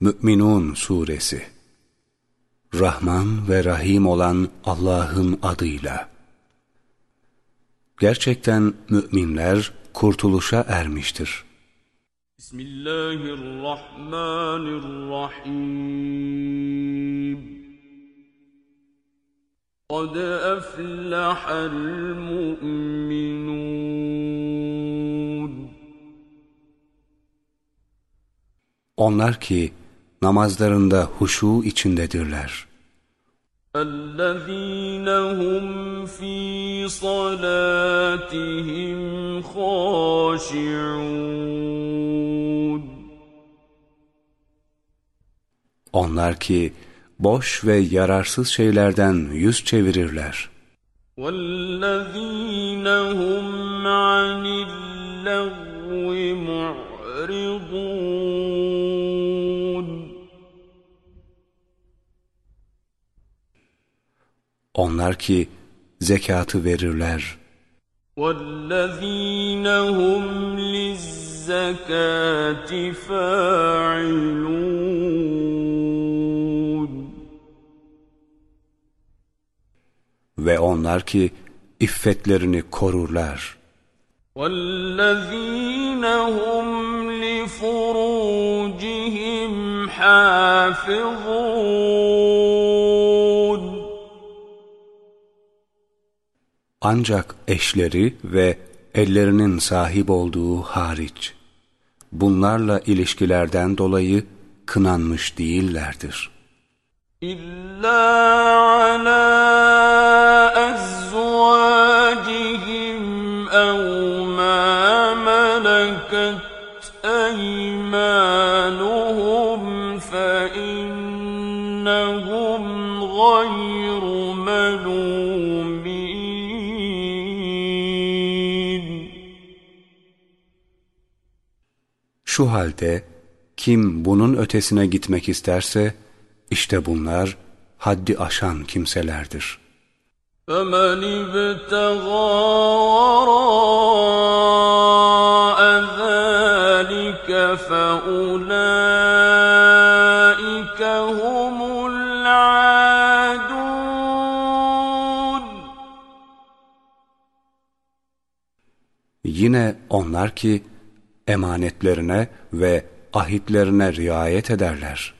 Mü'minun Suresi Rahman ve Rahim olan Allah'ın adıyla Gerçekten müminler kurtuluşa ermiştir. Bismillahirrahmanirrahim قَدْ أَفْلَحَ الْمُؤْمِنُونَ Onlar ki namazlarında huşu içindedirler. اَلَّذ۪ينَ هُمْ ف۪ي صَلَاتِهِمْ خَاشِعُونَ Onlar ki boş ve yararsız şeylerden yüz çevirirler. وَالَّذ۪ينَ هُمْ عَنِ اللَّغْوِ Onlar ki zekatı verirler. وَالَّذ۪ينَ هُمْ لِلزَّكَاةِ Ve onlar ki iffetlerini korurlar. وَالَّذ۪ينَ هُمْ لِفُرُوجِهِمْ حَافِظُونَ Ancak eşleri ve ellerinin sahip olduğu hariç. Bunlarla ilişkilerden dolayı kınanmış değillerdir. İlla ala Şu halde kim bunun ötesine gitmek isterse, işte bunlar haddi aşan kimselerdir. فَمَنِ ابْتَغَى وَرَاءَ ذَٰلِكَ فَأُولَٰئِكَ هُمُ الْعَادُونَ Yine onlar ki emanetlerine ve ahitlerine riayet ederler.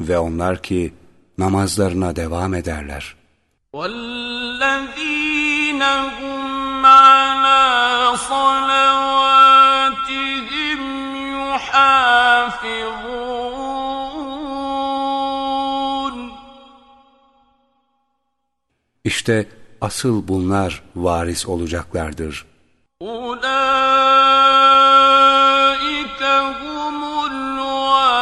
Ve onlar ki namazlarına devam ederler. وَالَّذ۪ينَ هُمْ صَلَوَاتِهِمْ يُحَافِظُونَ İşte asıl bunlar varis olacaklardır. أُولَٰئِكَ هُمُ الْوَارِثُونَ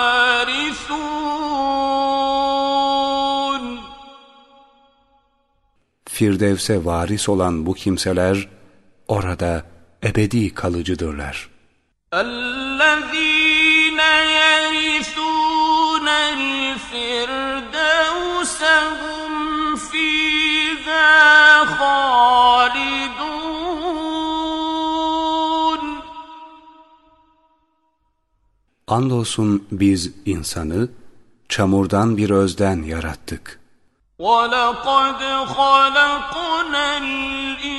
Firdevs'e varis olan bu kimseler orada ebedi kalıcıdırlar. الَّذ۪ينَ يَرِثُونَ الْفِرْدَوْسَ هُمْ فِيهَا خَالِدُونَ Andolsun biz insanı çamurdan bir özden yarattık. وَلَقَدْ خَلَقْنَا الْإِنسَانَ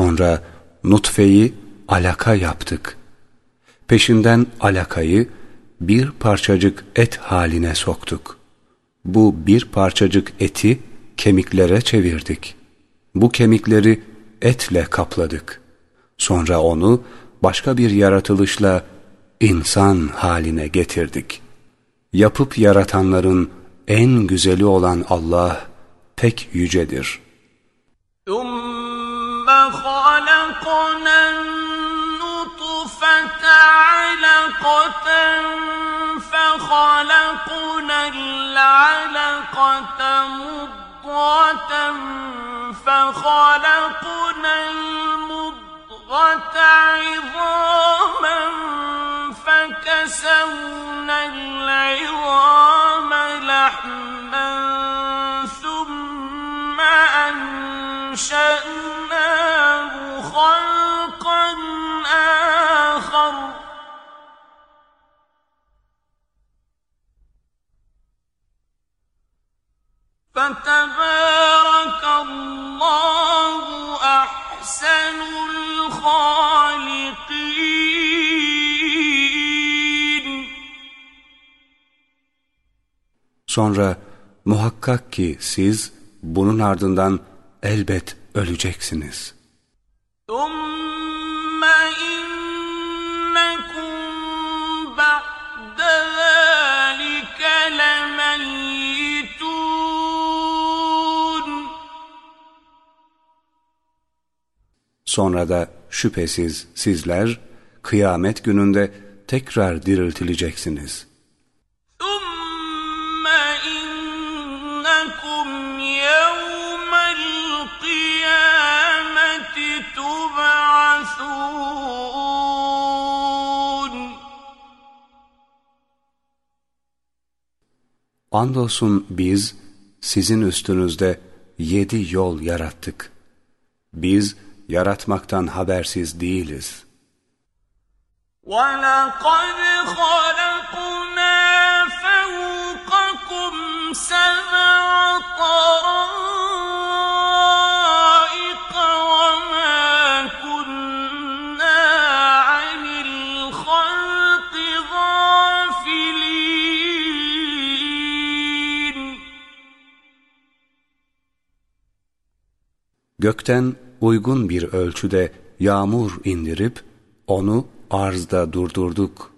Sonra nutfeyi alaka yaptık. Peşinden alakayı bir parçacık et haline soktuk. Bu bir parçacık eti kemiklere çevirdik. Bu kemikleri etle kapladık. Sonra onu başka bir yaratılışla insan haline getirdik. Yapıp yaratanların en güzeli olan Allah pek yücedir. ثُمَّ خَلَقْنَا النُّطْفَةَ عَلَقَةً فَخَلَقْنَا الْعَلَقَةَ مُضْغَةً فَخَلَقْنَا الْمُضْغَةَ عِظَامًا فَكَسَوْنَا الْعِظَامَ لَحْمًا أَنشَأْنَاهُ خَلْقًا آخَرَ فَتَبَارَكَ اللَّهُ أَحْسَنُ الْخَالِقِينَ Sonra muhakkak ki siz bunun ardından elbet öleceksiniz. Sonra da şüphesiz sizler kıyamet gününde tekrar diriltileceksiniz.'' Andolsun biz sizin üstünüzde yedi yol yarattık. Biz yaratmaktan habersiz değiliz. وَلَقَدْ خَلَقْنَا فَوْقَكُمْ سَبْعَ Gökten uygun bir ölçüde yağmur indirip onu arzda durdurduk.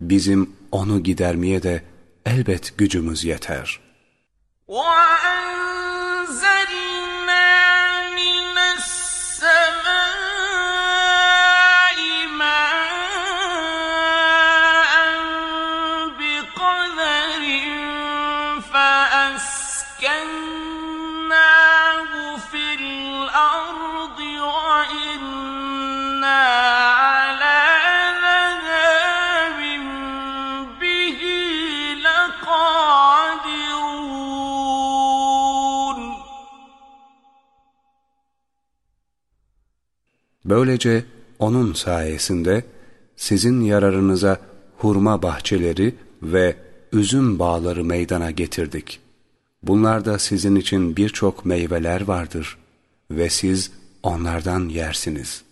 Bizim onu gidermeye de elbet gücümüz yeter. وَأَنزَلْنَا Böylece onun sayesinde sizin yararınıza hurma bahçeleri ve üzüm bağları meydana getirdik. Bunlarda sizin için birçok meyveler vardır ve siz onlardan yersiniz.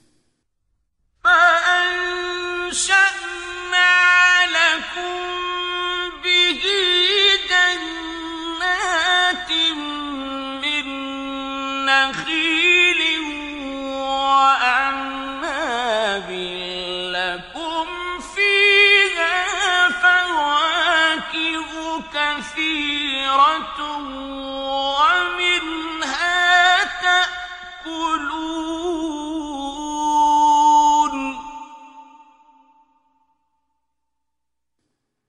كَثِيرَةٌ وَمِنْهَا تَأْكُلُونَ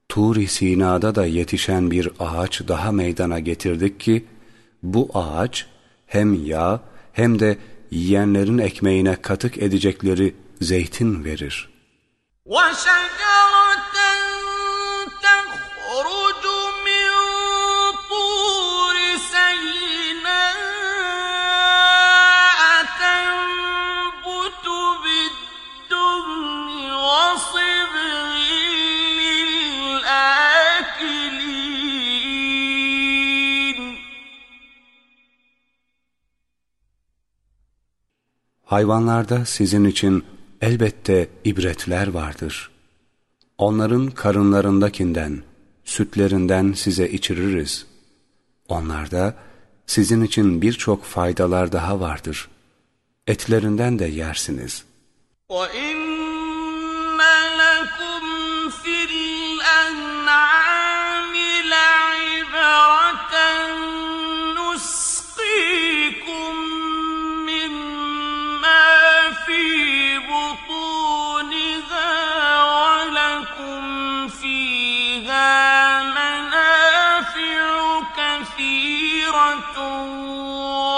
Tur-i Sina'da da yetişen bir ağaç daha meydana getirdik ki, bu ağaç hem yağ hem de yiyenlerin ekmeğine katık edecekleri zeytin verir. وشجرة Hayvanlarda sizin için elbette ibretler vardır. Onların karınlarındakinden, sütlerinden size içiririz. Onlarda sizin için birçok faydalar daha vardır. Etlerinden de yersiniz. وَإِنَّ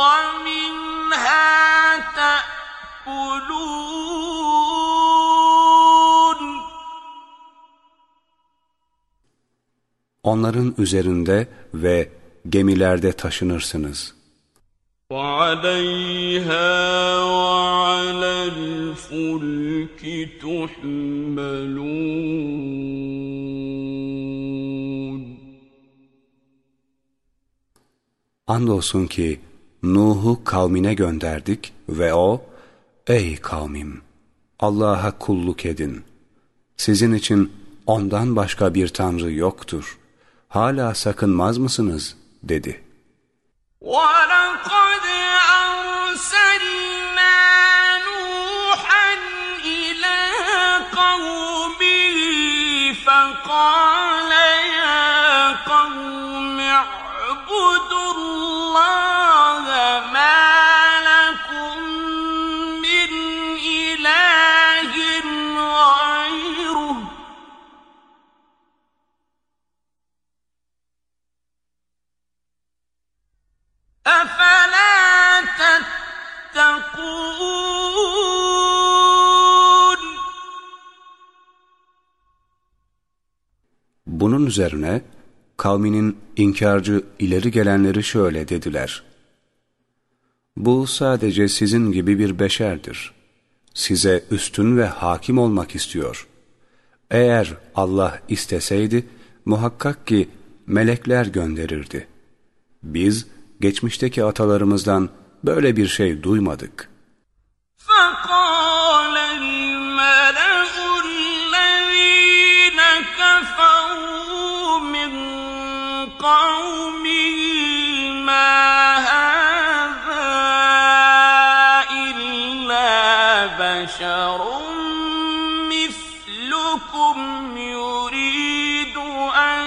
وَمِنْهَا تَأْكُلُونَ Onların üzerinde ve gemilerde taşınırsınız. وَعَلَيْهَا وَعَلَى الْفُلْكِ تُحْمَلُونَ Andolsun ki Nuh'u kavmine gönderdik ve o, Ey kavmim! Allah'a kulluk edin. Sizin için ondan başka bir tanrı yoktur. Hala sakınmaz mısınız? dedi. وَلَقَدْ أَرْسَلْنَا أَفَلَا تَتَّقُونَ Bunun üzerine kavminin inkarcı ileri gelenleri şöyle dediler. Bu sadece sizin gibi bir beşerdir. Size üstün ve hakim olmak istiyor. Eğer Allah isteseydi muhakkak ki melekler gönderirdi. Biz geçmişteki atalarımızdan böyle bir şey duymadık. فقال الملأ الذين كفروا من قومه ما هذا إلا بشر مثلكم يريد أن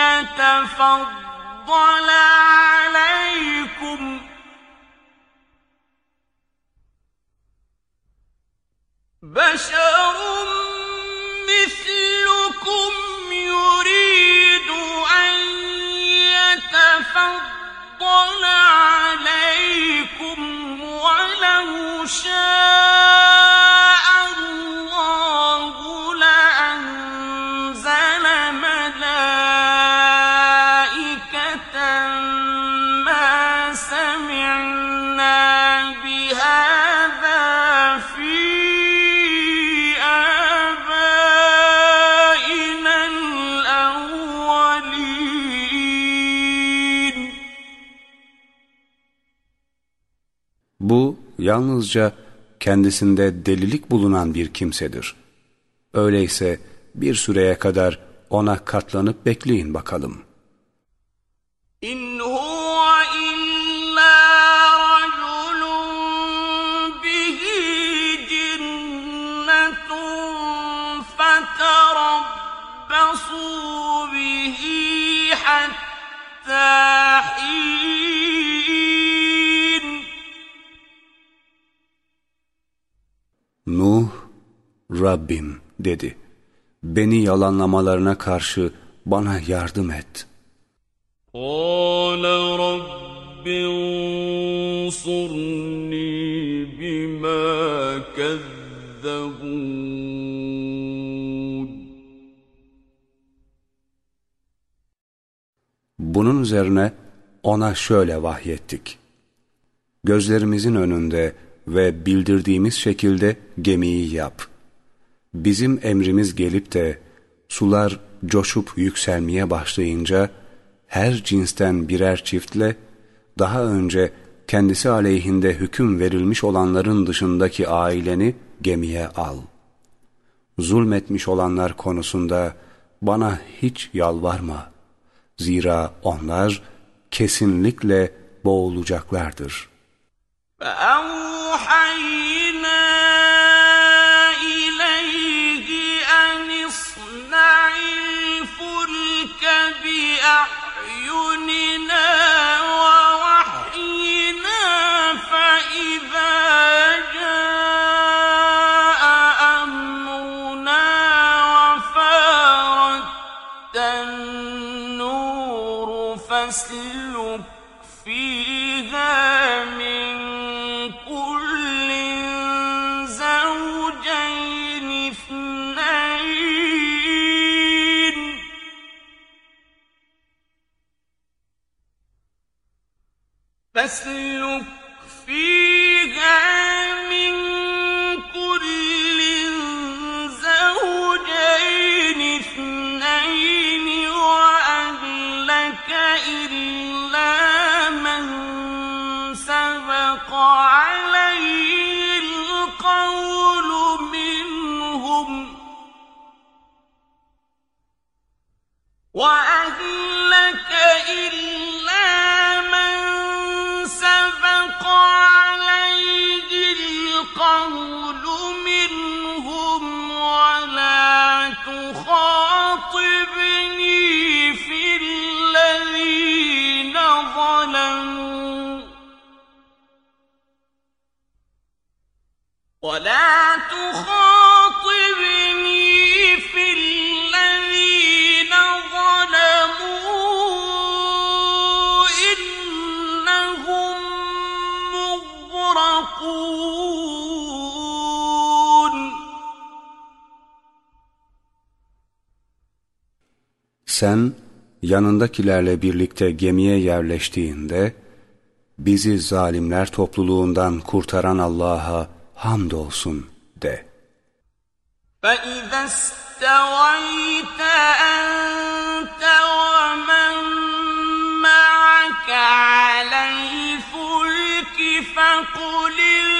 يتفضل عليكم. بشر مثلكم يريد أن يتفضل عليكم ولو شاء الله yalnızca kendisinde delilik bulunan bir kimsedir. Öyleyse bir süreye kadar ona katlanıp bekleyin bakalım. إن هو إلا رجل به جنة فتربصوا به حتى حين Nuh, Rabbim dedi. Beni yalanlamalarına karşı bana yardım et. قال رب انصرني بما كذبون Bunun üzerine ona şöyle vahyettik. Gözlerimizin önünde ve bildirdiğimiz şekilde gemiyi yap. Bizim emrimiz gelip de sular coşup yükselmeye başlayınca her cinsten birer çiftle daha önce kendisi aleyhinde hüküm verilmiş olanların dışındaki aileni gemiye al. Zulmetmiş olanlar konusunda bana hiç yalvarma. Zira onlar kesinlikle boğulacaklardır. فأوحينا إليه أن الفلك بأعيننا فاسلك فيها من زوجين اثنين إلا من سبق Sen yanındakilerle birlikte gemiye yerleştiğinde bizi zalimler topluluğundan kurtaran Allah'a hamdolsun de. فإذا استويت أنت ومن معك على الفلك فقل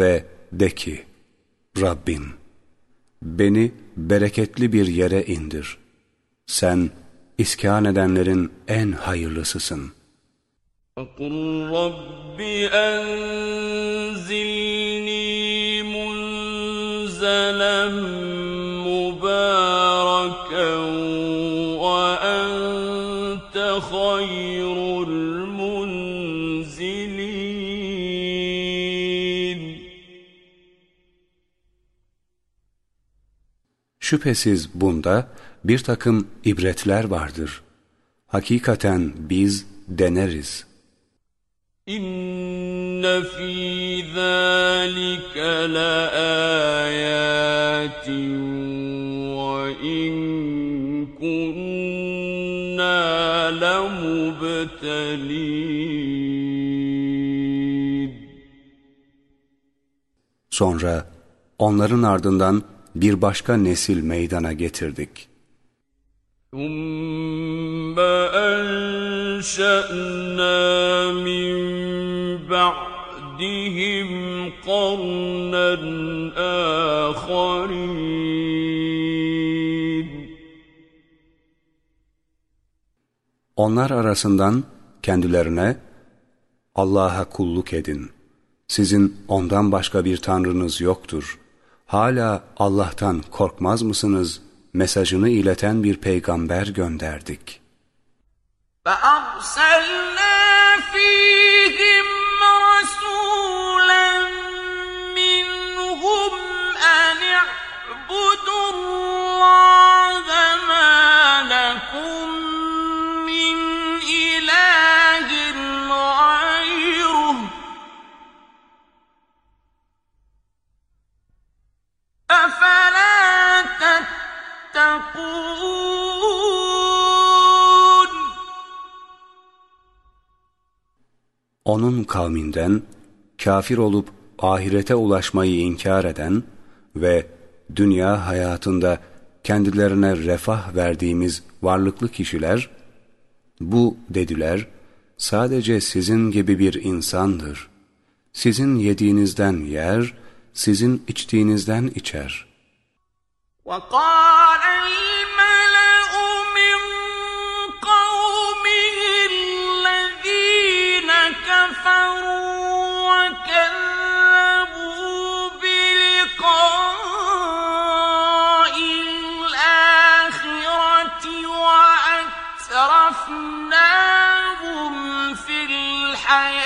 Ve de ki, Rabbim, beni bereketli bir yere indir. Sen iskan edenlerin en hayırlısısın. فقل رب أنزلني منزلا مباركا وأنت خير Şüphesiz bunda bir takım ibretler vardır. Hakikaten biz deneriz. İnne fî zâlike le ve in kunnâ lemubtelîn. Sonra onların ardından bir başka nesil meydana getirdik. ثم أنشأنا من بعدهم قرنا آخرين Onlar arasından kendilerine Allah'a kulluk edin. Sizin ondan başka bir tanrınız yoktur. Hala Allah'tan korkmaz mısınız? Mesajını ileten bir peygamber gönderdik. فأرسلنا فيهم رسولا منهم أن اعبدوا الله ما أفلا تتقون Onun kavminden kafir olup ahirete ulaşmayı inkar eden ve dünya hayatında kendilerine refah verdiğimiz varlıklı kişiler, bu dediler, sadece sizin gibi bir insandır. Sizin yediğinizden yer, sizin içtiğinizden içer. وَقَالَ الْمَلَأُ مِنْ قَوْمِهِ الَّذِينَ كَفَرُوا وَكَذَّبُوا بِلِقَاءِ الْآخِرَةِ وَأَتْرَفْنَاهُمْ فِي الْحَيَاةِ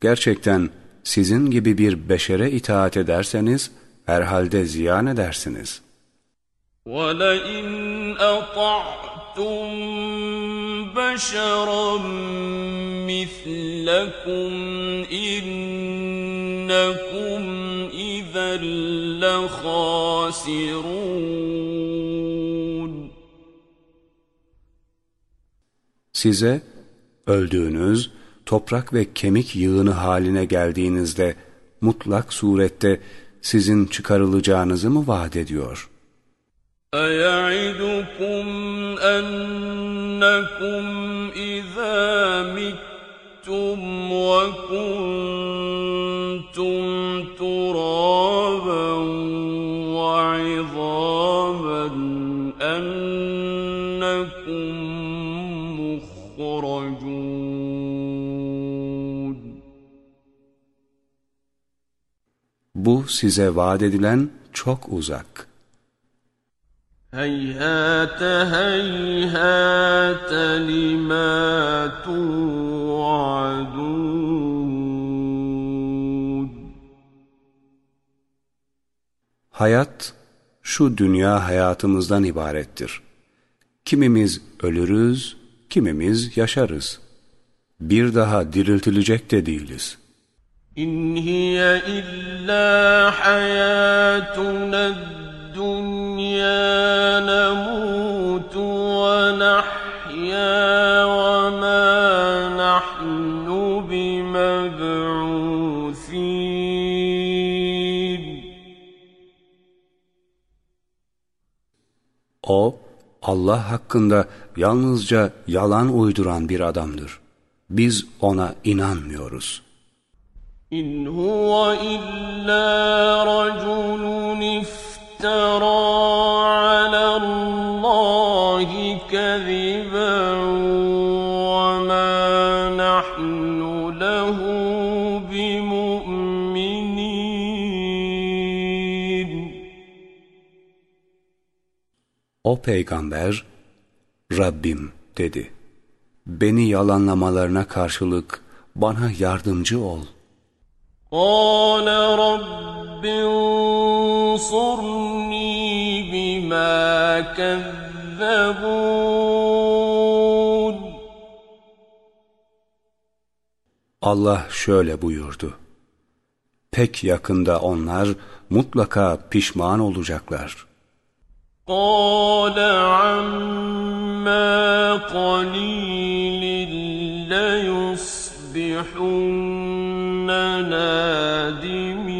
Gerçekten sizin gibi bir beşere itaat ederseniz herhalde ziyan edersiniz. وَلَئِنْ أَطَعْتُمْ بَشَرًا مِثْلَكُمْ إِنَّكُمْ إِذًا لَخَاسِرُونَ Size öldüğünüz toprak ve kemik yığını haline geldiğinizde mutlak surette sizin çıkarılacağınızı mı vaat ediyor? أَيَعِدُكُمْ أَنَّكُمْ إِذَا مِتُّمْ وَكُنْتُمْ تُرَابًا وَعِظَامًا أَنَّكُمْ مُخْرَجُونَ Bu size vaat edilen çok uzak. هيهات هيهات لما توعدون Hayat şu dünya hayatımızdan ibarettir. Kimimiz ölürüz, kimimiz yaşarız. Bir daha diriltilecek de değiliz. إن هي إلا حياتنا الدنيا نموت ونحيا وما نحن بمبعوثين O, Allah hakkında yalnızca yalan uyduran bir adamdır. Biz ona inanmıyoruz. إن هو إلا رجل افترى على الله كذبا وما نحن له بمؤمنين O peygamber, Rabbim dedi. Beni yalanlamalarına karşılık bana yardımcı ol. قال رب انصرني بما كذبون Allah şöyle buyurdu. Pek yakında onlar mutlaka pişman olacaklar. قال عما قليل ليصبحن نادمين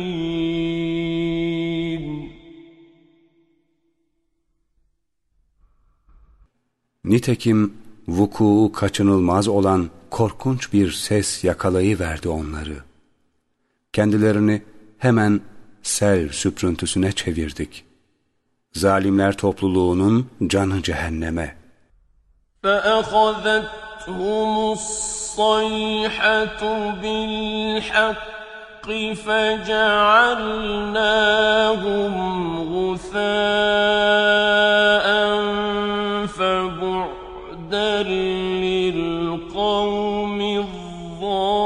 Nitekim vuku kaçınılmaz olan korkunç bir ses yakalayıverdi onları. Kendilerini hemen sel süprüntüsüne çevirdik. Zalimler topluluğunun canı cehenneme. فأخذتهم الصيحة بالحق فجعلناهم غثاء فبعدا للقوم الظالمين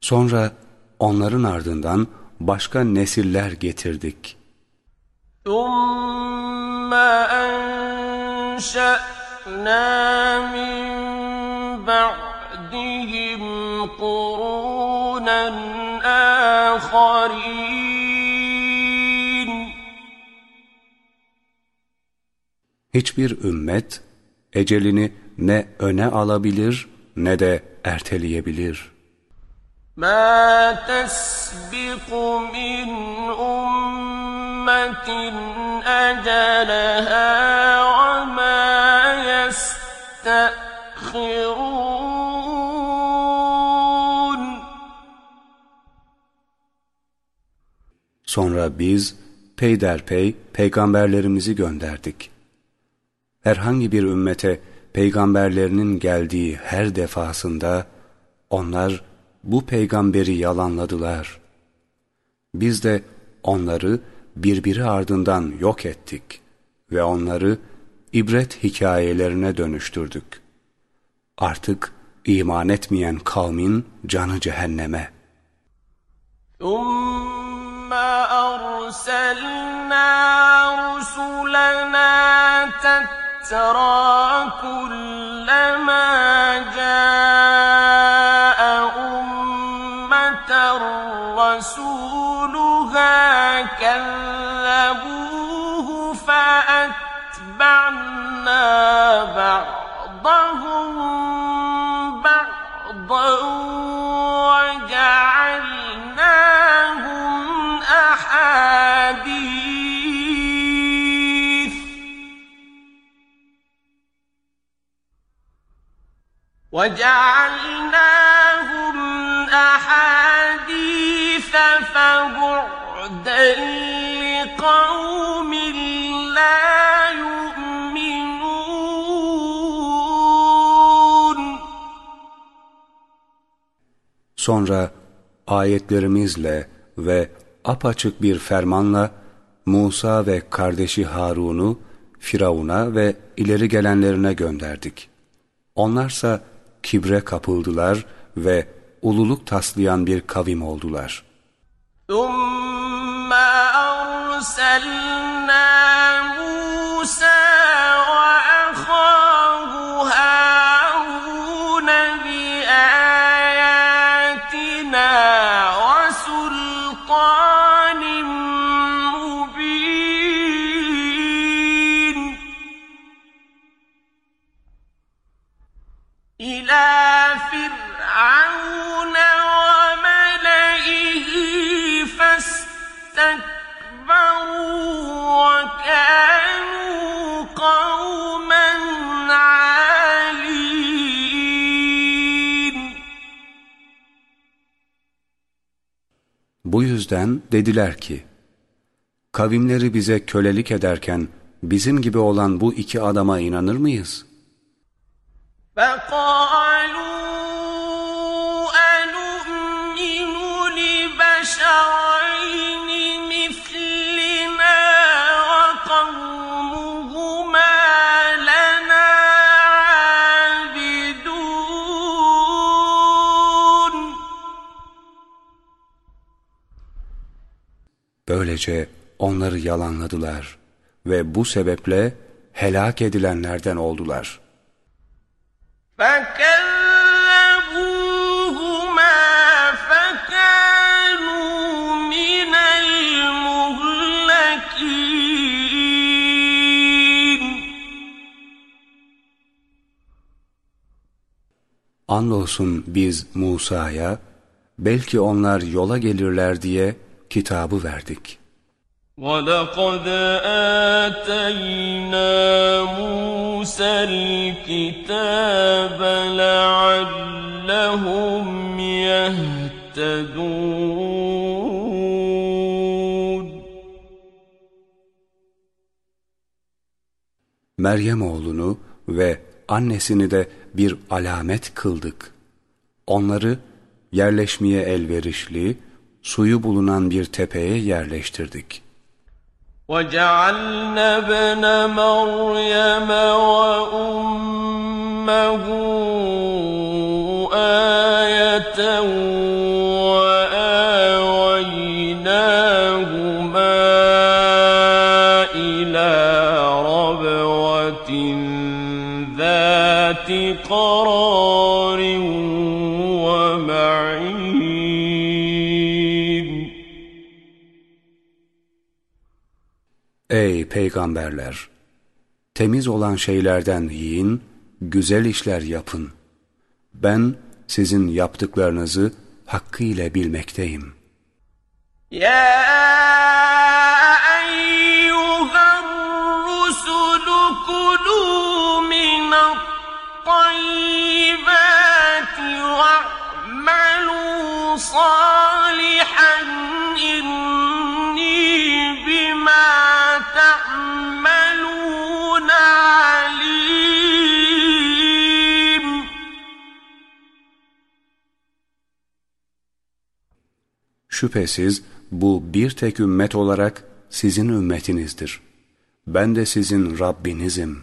Sonra onların ardından başka nesiller getirdik. ثم أنشأنا من بعدهم قرونا آخرين Hiçbir ümmet ecelini ne öne alabilir ne de erteleyebilir. ما تسبق من أمة أجلها وما يستأخرون Sonra biz peyderpey peygamberlerimizi gönderdik. Herhangi bir ümmete peygamberlerinin geldiği her defasında onlar bu peygamberi yalanladılar. Biz de onları birbiri ardından yok ettik ve onları ibret hikayelerine dönüştürdük. Artık iman etmeyen kavmin canı cehenneme. ثُمَّ أَرْسَلْنَا رُسُلَنَا تَتَّرَىٰ كُلَّمَا جَاءَ أُمَّةً رَّسُولُهَا فكذبوه فأتبعنا بعضهم بعضا وجعلناهم أحاديث. وجعلناهم أحاديث فبعضا Sonra ayetlerimizle ve apaçık bir fermanla Musa ve kardeşi Harun'u Firavun'a ve ileri gelenlerine gönderdik. Onlarsa kibre kapıldılar ve ululuk taslayan bir kavim oldular. أَرْسَلْنَا مُوسَىٰ Bu yüzden dediler ki, kavimleri bize kölelik ederken bizim gibi olan bu iki adama inanır mıyız? فقالوا Böylece onları yalanladılar ve bu sebeple helak edilenlerden oldular. Andolsun biz Musa'ya, belki onlar yola gelirler diye kitabı verdik. ولقد آتينا موسى الكتاب لعلهم يهتدون Meryem oğlunu ve annesini de bir alamet kıldık. Onları yerleşmeye elverişli, suyu bulunan bir tepeye yerleştirdik. وجعلنا ابن مريم وأمه آية وآويناهما إلى ربوة ذات قرار peygamberler! Temiz olan şeylerden yiyin, güzel işler yapın. Ben sizin yaptıklarınızı hakkıyla bilmekteyim. Ya eyyühen rusulü kulû minat tayyibâti ve'melû salihan inna Şüphesiz bu bir tek ümmet olarak sizin ümmetinizdir. Ben de sizin Rabbinizim.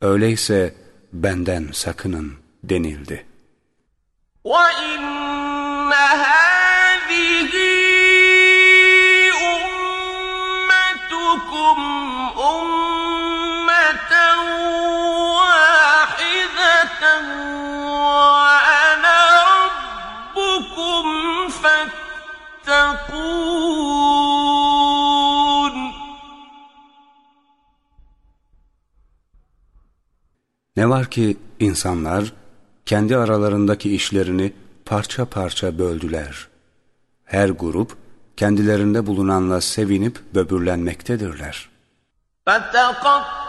Öyleyse benden sakının denildi. وَإِنَّ Ne var ki insanlar kendi aralarındaki işlerini parça parça böldüler. Her grup kendilerinde bulunanla sevinip böbürlenmektedirler. فَتَقَطَّعُوا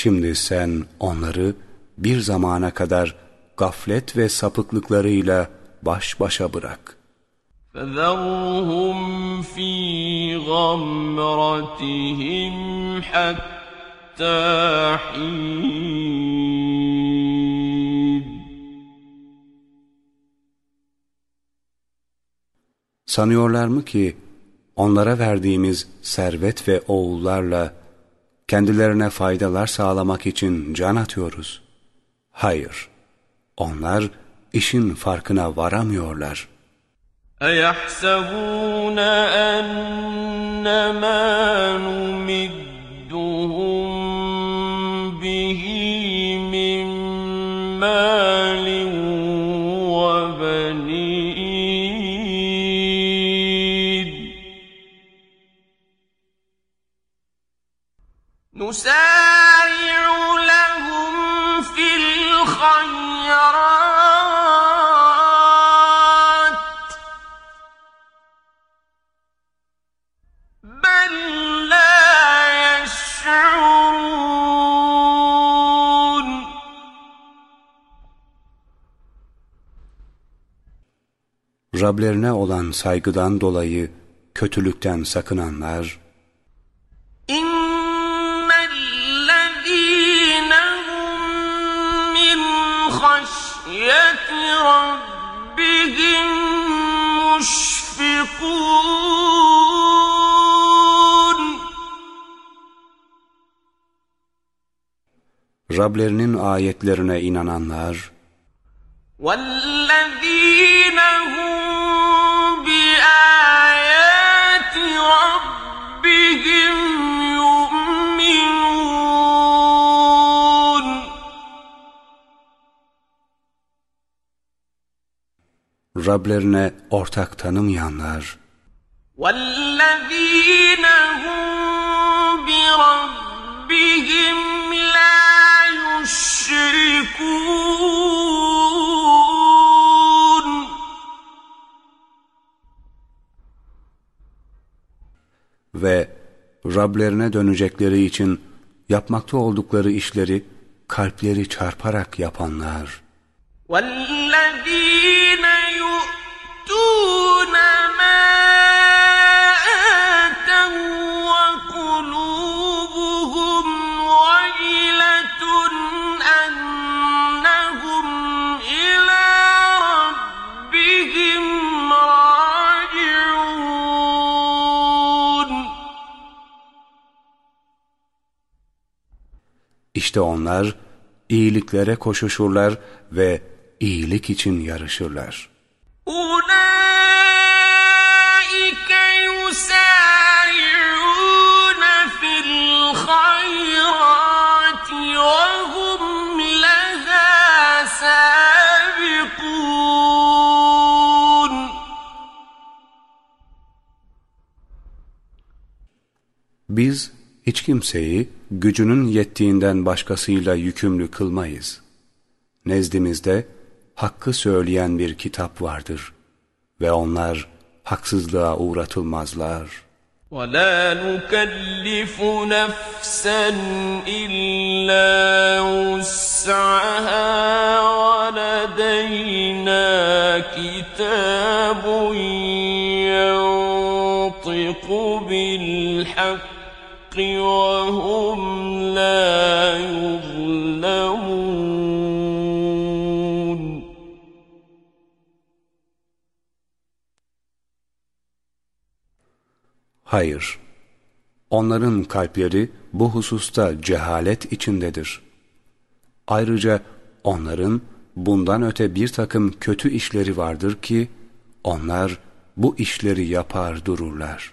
Şimdi sen onları bir zamana kadar gaflet ve sapıklıklarıyla baş başa bırak. فذرهم في غمرتهم حتى حين Sanıyorlar mı ki onlara verdiğimiz servet ve oğullarla kendilerine faydalar sağlamak için can atıyoruz? Hayır, onlar işin farkına varamıyorlar. أيحسبون أن ما نمدهم نسارع لهم في الخيرات بل لا يشعرون Rablerine olan saygıdan dolayı kötülükten sakınanlar, Rablerinin ayetlerine inananlar, Rablerine ortak tanımayanlar, والذين هم بربهم لا يشركون ve Rablerine dönecekleri için yapmakta oldukları işleri kalpleri çarparak yapanlar, والذين İşte onlar iyiliklere koşuşurlar ve iyilik için yarışırlar. Ulaike yusari'un fil hayrati ve hum. Biz hiç kimseyi gücünün yettiğinden başkasıyla yükümlü kılmayız. Nezdimizde hakkı söyleyen bir kitap vardır ve onlar haksızlığa uğratılmazlar. ولا نكلف نفسا إلا إلا وسعها ولدينا كتاب ينطق بالحق وهم لا يظلمون Hayır, onların kalpleri bu hususta cehalet içindedir. Ayrıca onların bundan öte bir takım kötü işleri vardır ki, onlar bu işleri yapar dururlar.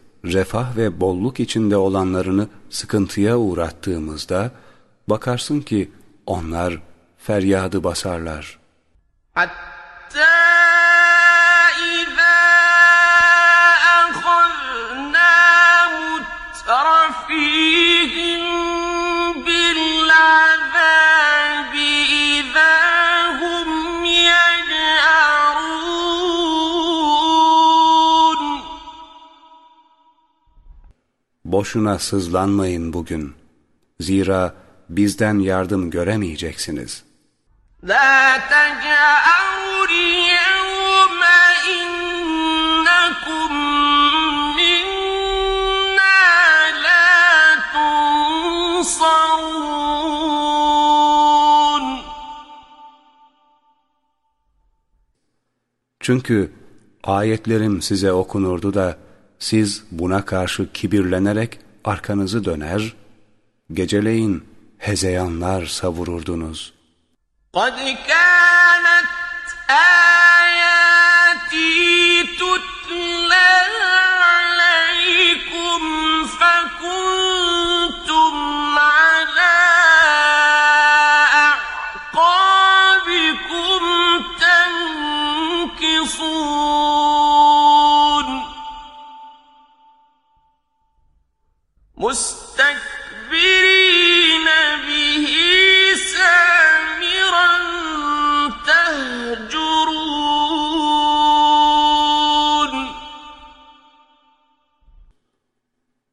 refah ve bolluk içinde olanlarını sıkıntıya uğrattığımızda bakarsın ki onlar feryadı basarlar. حتى إذا أخذنا مترفيهم boşuna sızlanmayın bugün. Zira bizden yardım göremeyeceksiniz. Çünkü ayetlerim size okunurdu da, siz buna karşı kibirlenerek arkanızı döner, geceleyin hezeyanlar savururdunuz. قد كانت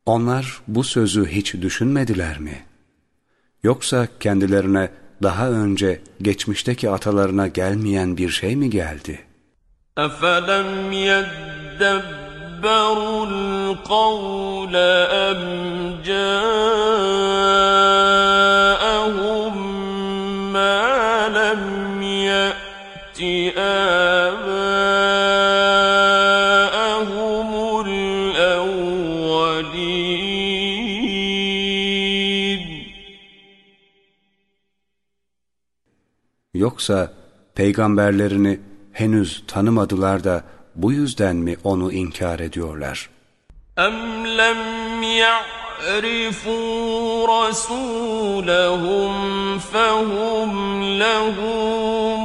Onlar bu sözü hiç düşünmediler mi? Yoksa kendilerine daha önce geçmişteki atalarına gelmeyen bir şey mi geldi? أفلم يدبروا القول أم جاءهم ما لم يأت آباءهم Yoksa peygamberlerini henüz tanımadılar da bu yüzden mi onu inkar ediyorlar? أم لم يعرفوا رسولهم فهم له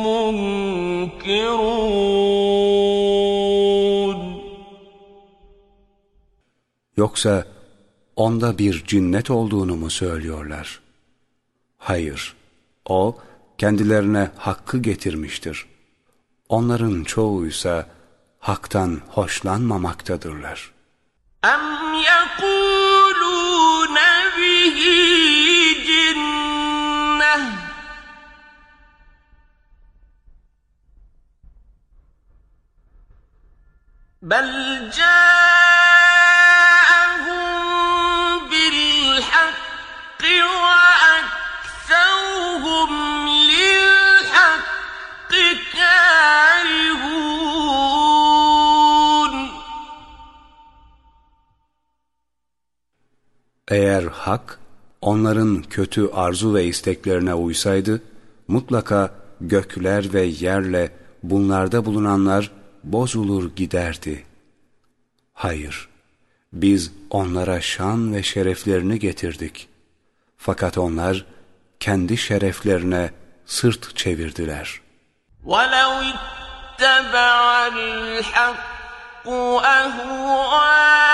منكرون Yoksa onda bir cinnet olduğunu mu söylüyorlar? Hayır, o kendilerine hakkı getirmiştir. Onların çoğuysa haktan hoşlanmamaktadırlar. Em yekulûne bihi cinneh Bel câ Eğer hak onların kötü arzu ve isteklerine uysaydı, mutlaka gökler ve yerle bunlarda bulunanlar bozulur giderdi. Hayır, biz onlara şan ve şereflerini getirdik. Fakat onlar kendi şereflerine sırt çevirdiler. ولو اتبع الحق أهواءهم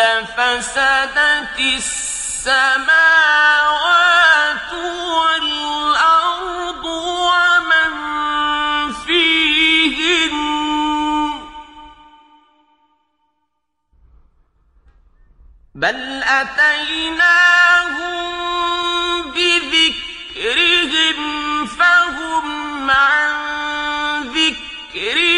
لفسدت السماوات والأرض ومن فيهن. بل أتيناهم بذكرهم فهم عن ذكرهم.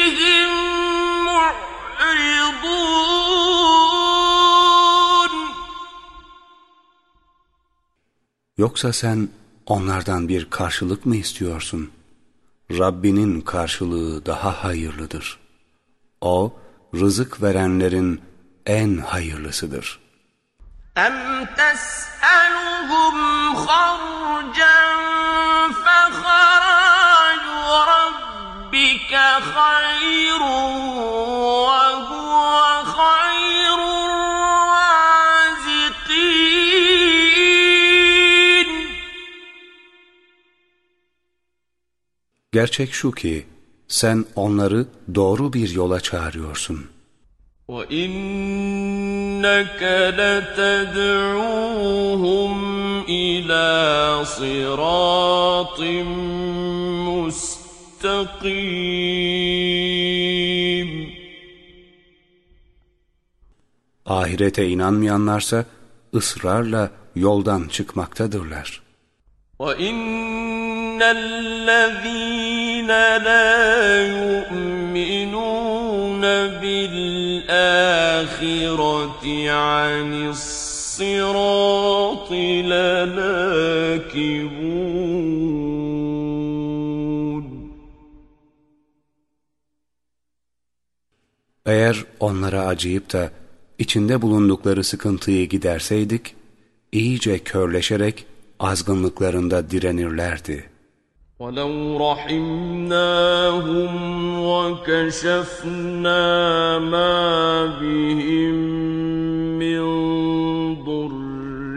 Yoksa sen onlardan bir karşılık mı istiyorsun? Rabbinin karşılığı daha hayırlıdır. O, rızık verenlerin en hayırlısıdır. أم تسألهم خرجا فخراج ربك خير وهو خير Gerçek şu ki, sen onları doğru bir yola çağırıyorsun. وإنك لتدعوهم إلى صراط مستقيم Ahirete inanmayanlarsa ısrarla yoldan çıkmaktadırlar. وإن الذين لا يؤمنون بالآخرة عن الصراط لناكبون Eğer onlara acıyıp da içinde bulundukları sıkıntıyı giderseydik, iyice körleşerek azgınlıklarında direnirlerdi. ولو رحمناهم وكشفنا ما بهم من ضر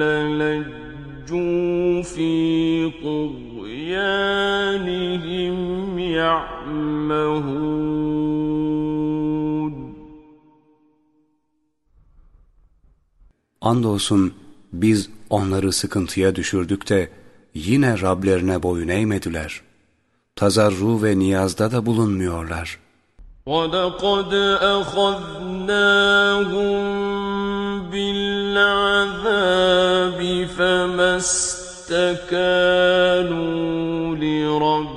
للجوا في طغيانهم يعمهون Andolsun biz onları sıkıntıya düşürdük de yine Rablerine boyun eğmediler. Tazarru ve niyazda da bulunmuyorlar. وَلَقَدْ أَخَذْنَاهُمْ بِالْعَذَابِ فَمَا اسْتَكَانُوا لِرَبِّهِمْ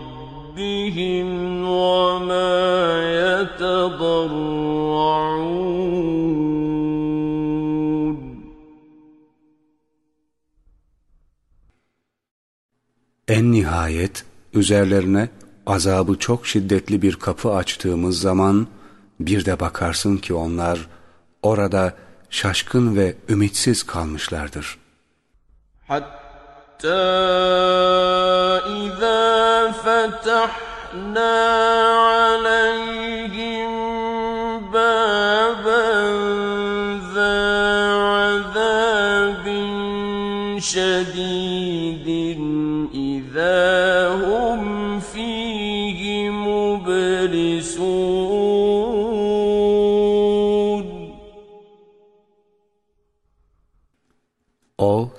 En nihayet üzerlerine azabı çok şiddetli bir kapı açtığımız zaman bir de bakarsın ki onlar orada şaşkın ve ümitsiz kalmışlardır. Hatta izâ fetahna aleyhim bâben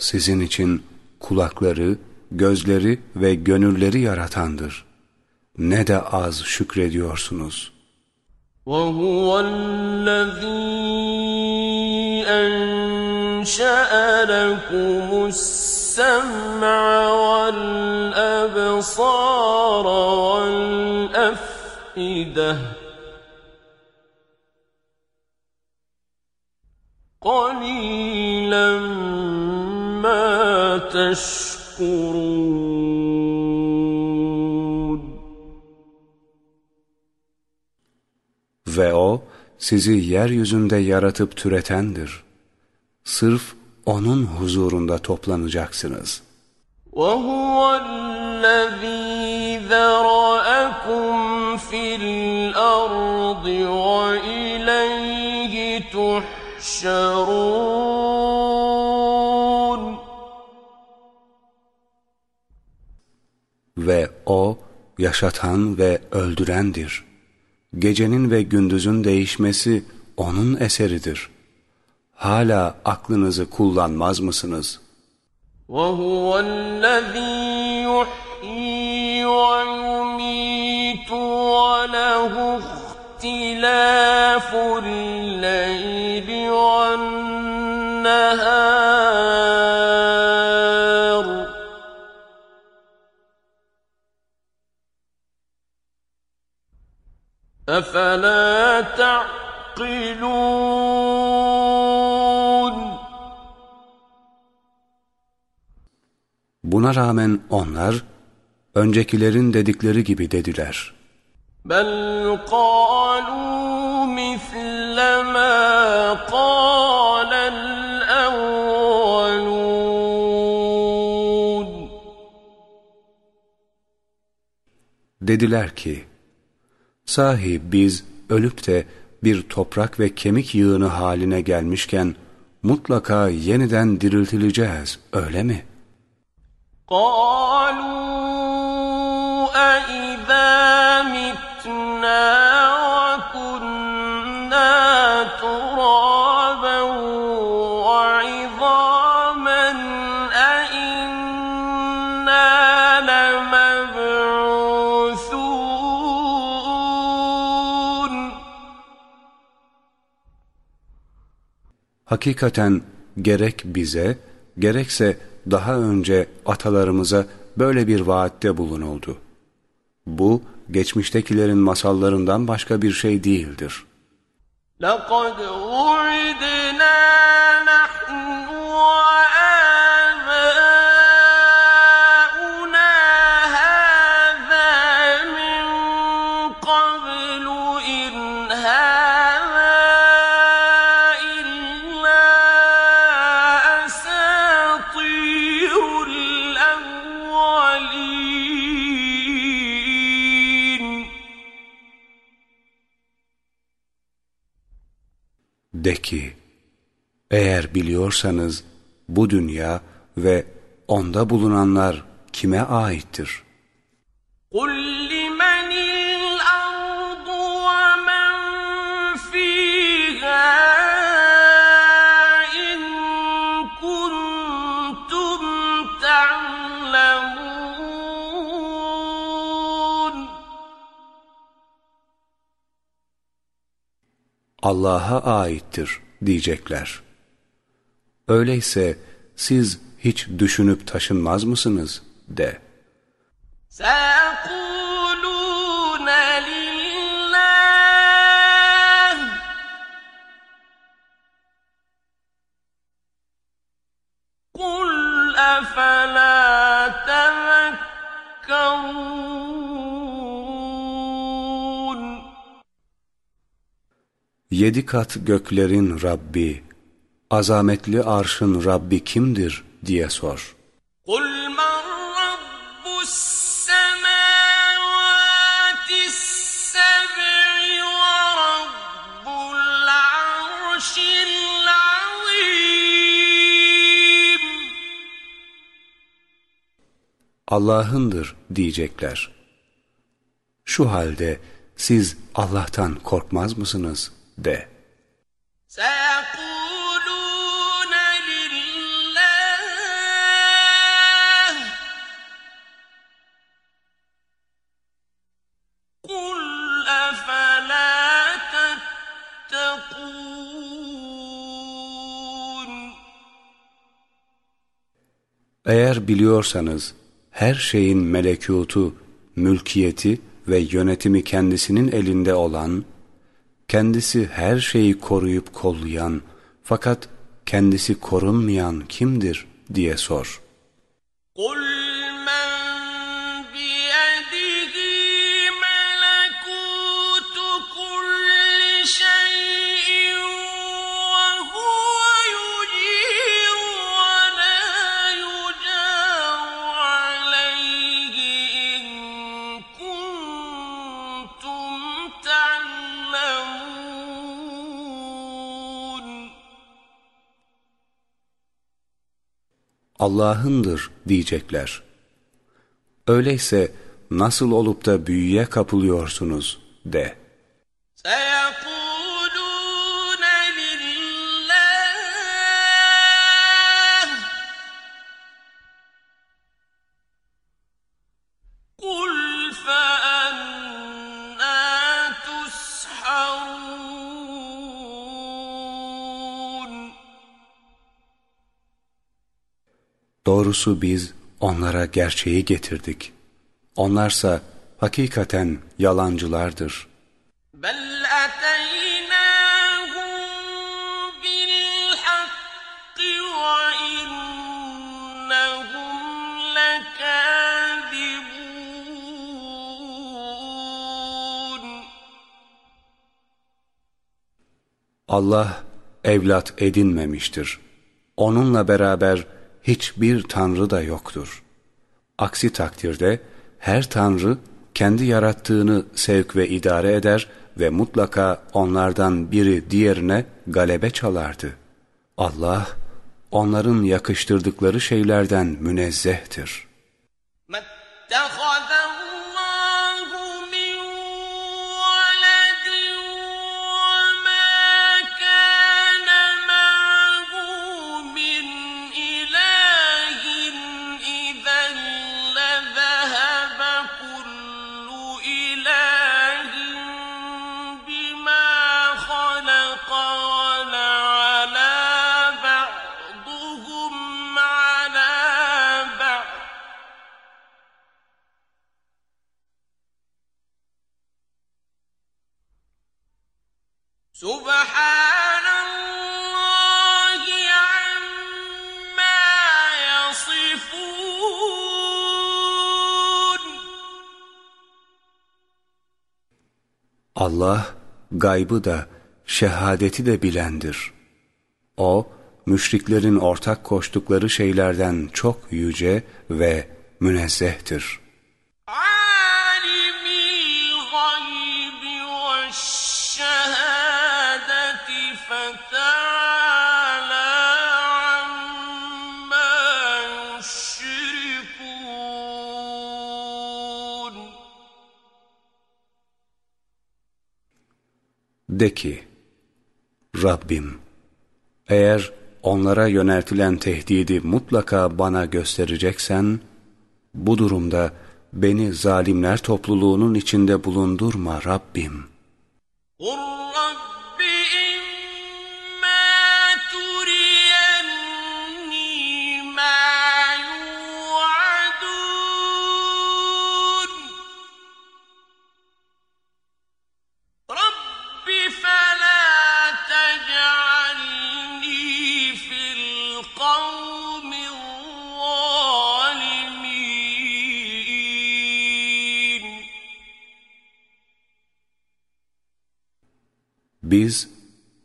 sizin için kulakları, gözleri ve gönülleri yaratandır. Ne de az şükrediyorsunuz. وهو الذي أنشأ لكم السمع والأبصار والأفئدة قليلا ما تشكرون Ve O sizi yeryüzünde yaratıp türetendir. Sırf O'nun huzurunda toplanacaksınız. وهو الذي ذرأكم في الأرض وإليه تحشرون O yaşatan ve öldürendir. Gecenin ve gündüzün değişmesi O'nun eseridir. Hala aklınızı kullanmaz mısınız? وَهُوَ الَّذ۪ي يُحْيِي وَيُمِيتُ وَلَهُ اخْتِلَافُ اللَّيْلِ وَالنَّهَارِ أَفَلَا تَعْقِلُونَ Buna rağmen onlar, öncekilerin dedikleri gibi dediler. بل قالوا مثل ما قال الأولون Dediler ki, sahi biz ölüp de bir toprak ve kemik yığını haline gelmişken mutlaka yeniden diriltileceğiz, öyle mi? قالوا أئذا Hakikaten gerek bize, gerekse daha önce atalarımıza böyle bir vaatte bulunuldu. Bu, geçmiştekilerin masallarından başka bir şey değildir. لقد وعدنا De ki, eğer biliyorsanız bu dünya ve onda bulunanlar kime aittir? Allah'a aittir diyecekler. Öyleyse siz hiç düşünüp taşınmaz mısınız de. Sen Yedi kat göklerin Rabbi, azametli arşın Rabbi kimdir diye sor. قل من رب السماوات السبع ورب العرش العظيم Allah'ındır diyecekler. Şu halde siz Allah'tan korkmaz mısınız de. Eğer biliyorsanız her şeyin melekutu, mülkiyeti ve yönetimi kendisinin elinde olan kendisi her şeyi koruyup kollayan fakat kendisi korunmayan kimdir diye sor. قل Allah'ındır diyecekler. Öyleyse nasıl olup da büyüye kapılıyorsunuz de. Sayakul Doğrusu biz onlara gerçeği getirdik. Onlarsa hakikaten yalancılardır. Allah evlat edinmemiştir. Onunla beraber hiçbir tanrı da yoktur. Aksi takdirde her tanrı kendi yarattığını sevk ve idare eder ve mutlaka onlardan biri diğerine galebe çalardı. Allah onların yakıştırdıkları şeylerden münezzehtir. ما Allah gaybı da şehadeti de bilendir. O müşriklerin ortak koştukları şeylerden çok yüce ve münezzehtir. De ki, Rabbim, eğer onlara yöneltilen tehdidi mutlaka bana göstereceksen, bu durumda beni zalimler topluluğunun içinde bulundurma Rabbim. Biz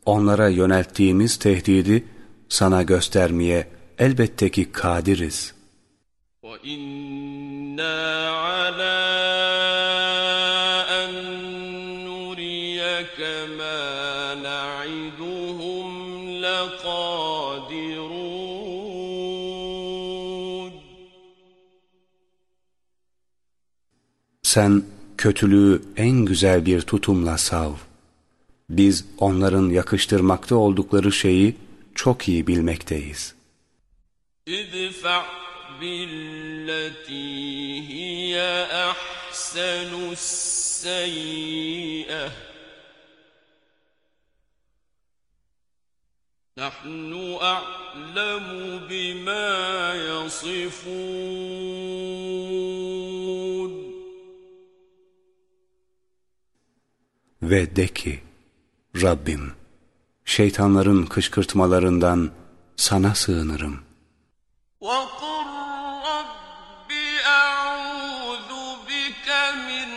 onlara yönelttiğimiz tehdidi sana göstermeye elbette ki kadiriz. وَإِنَّا عَلَىٰ أَن نُّرِيَكَ مَا نَعِدُهُمْ لَقَادِرُونَ Sen kötülüğü en güzel bir tutumla sav. Biz onların yakıştırmakta oldukları şeyi çok iyi bilmekteyiz. ادفع بالتي هي أحسن السيئة نحن أعلم بما يصفون Ve de ki, Rabbim, şeytanların kışkırtmalarından sana sığınırım. وقل رب أعوذ بك من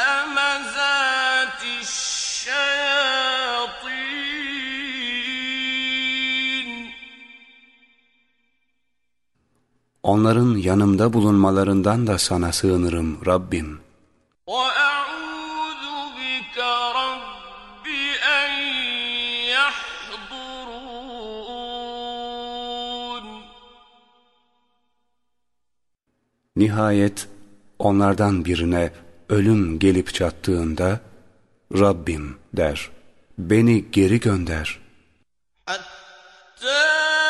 همزات الشياطين Onların yanımda bulunmalarından da sana sığınırım Rabbim. وأعوذ Nihayet onlardan birine ölüm gelip çattığında Rabbim der, beni geri gönder. Hatta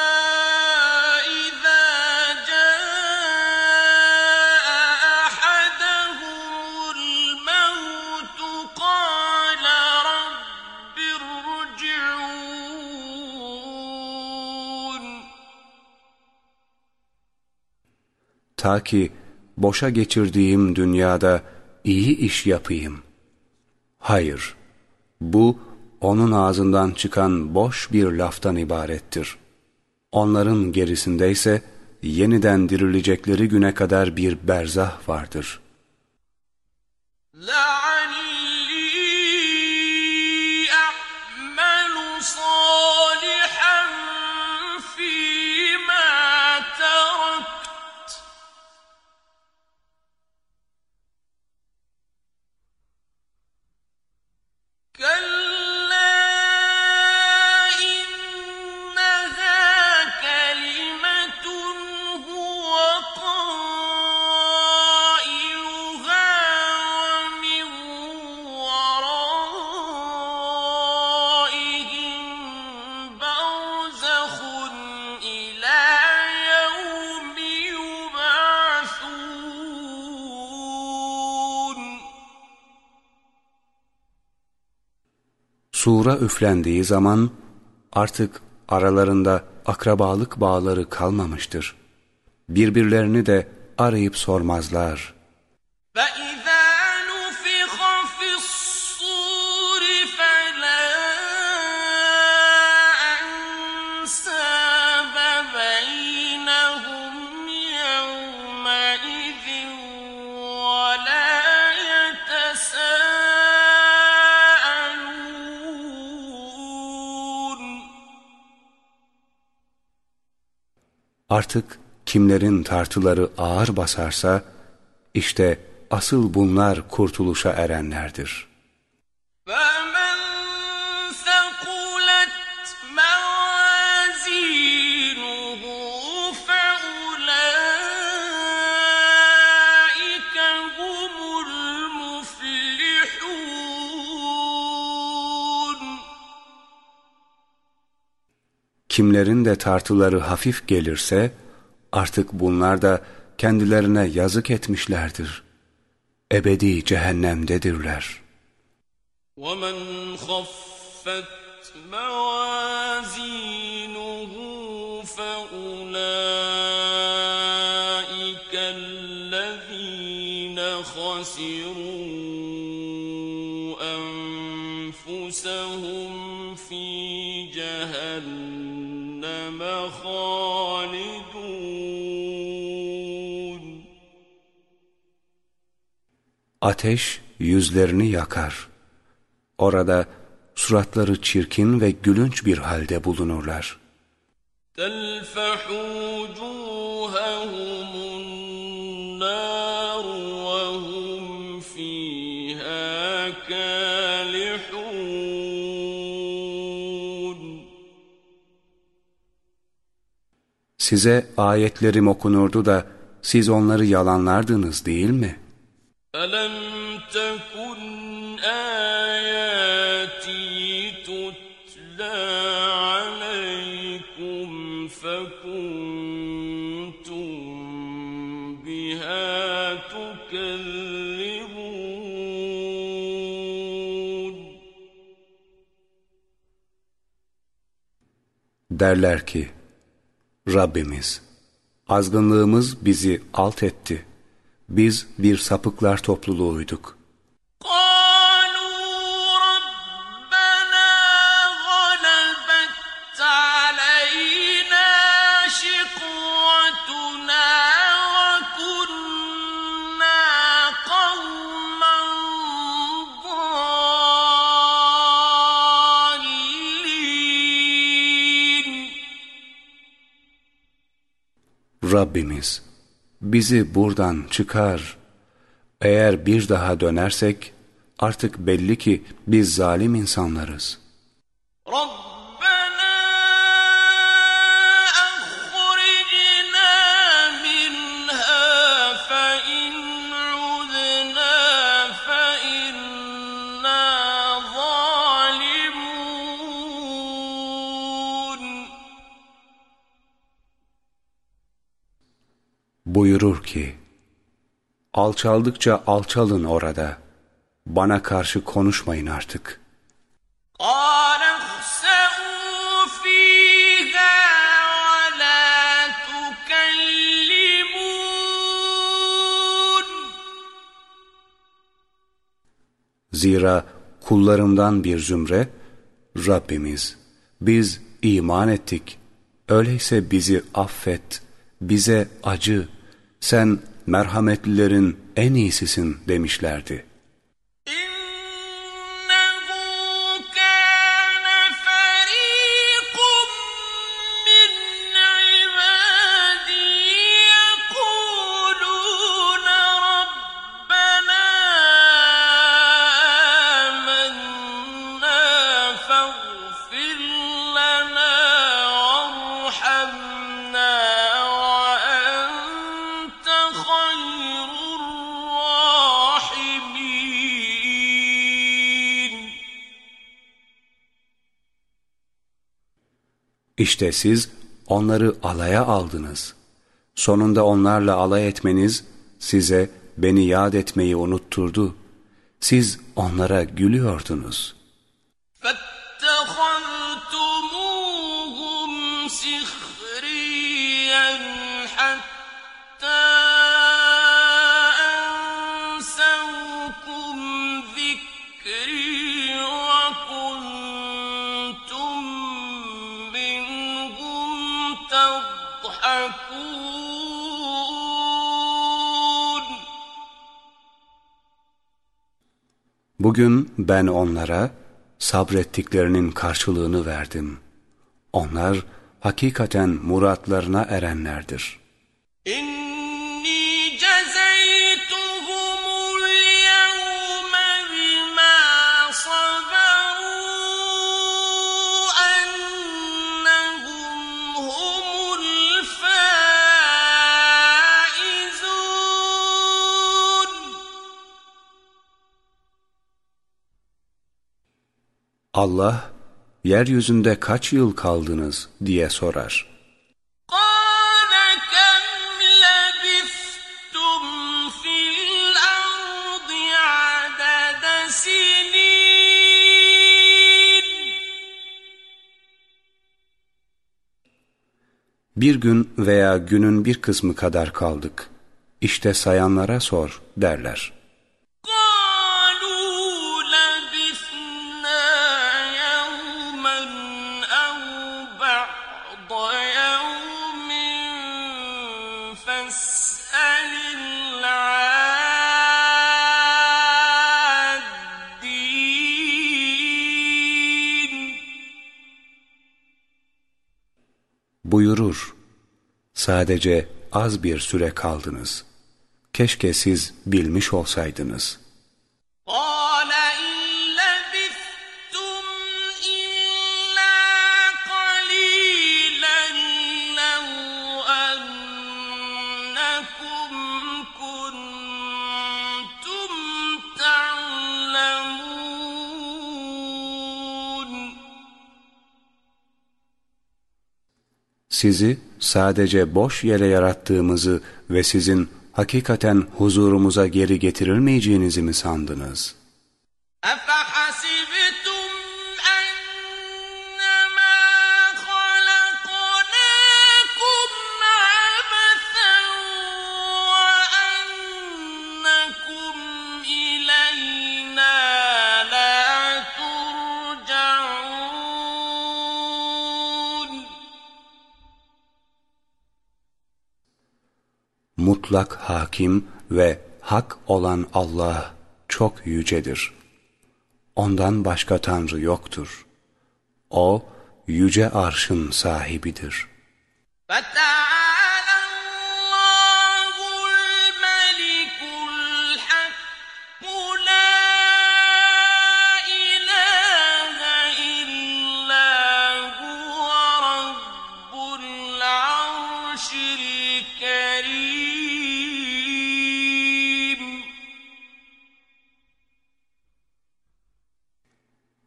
Ta ki boşa geçirdiğim dünyada iyi iş yapayım. Hayır, bu onun ağzından çıkan boş bir laftan ibarettir. Onların gerisinde ise yeniden dirilecekleri güne kadar bir berzah vardır. لعلي أعمل صالحا كلا Sura üflendiği zaman artık aralarında akrabalık bağları kalmamıştır. Birbirlerini de arayıp sormazlar. Artık kimlerin tartıları ağır basarsa, işte asıl bunlar kurtuluşa erenlerdir. Ben... Kimlerin de tartıları hafif gelirse, artık bunlar da kendilerine yazık etmişlerdir. Ebedi cehennemdedirler. ومن خفت موازينه فأولئك الذين خسروا أنفسهم في جهنم Ateş yüzlerini yakar. Orada suratları çirkin ve gülünç bir halde bulunurlar. Size ayetlerim okunurdu da siz onları yalanlardınız değil mi? Derler ki, Rabbimiz, azgınlığımız bizi alt etti. Biz bir sapıklar topluluğuyduk. Rabbimiz bizi buradan çıkar. Eğer bir daha dönersek artık belli ki biz zalim insanlarız. Rabbim. buyurur ki, Alçaldıkça alçalın orada, bana karşı konuşmayın artık. قال اخسئوا فيها ولا تكلمون Zira kullarımdan bir zümre, Rabbimiz, biz iman ettik, öyleyse bizi affet, bize acı, sen merhametlilerin en iyisisin demişlerdi. İşte siz onları alaya aldınız. Sonunda onlarla alay etmeniz size beni yad etmeyi unutturdu. Siz onlara gülüyordunuz. Fett Bugün ben onlara sabrettiklerinin karşılığını verdim. Onlar hakikaten muratlarına erenlerdir. İn Allah, yeryüzünde kaç yıl kaldınız diye sorar. Bir gün veya günün bir kısmı kadar kaldık. İşte sayanlara sor derler.'' Buyurur, sadece az bir süre kaldınız. Keşke siz bilmiş olsaydınız. Sizi sadece boş yere yarattığımızı ve sizin hakikaten huzurumuza geri getirilmeyeceğinizi mi sandınız? mutlak hakim ve hak olan Allah çok yücedir. Ondan başka Tanrı yoktur. O, yüce arşın sahibidir. Fetah!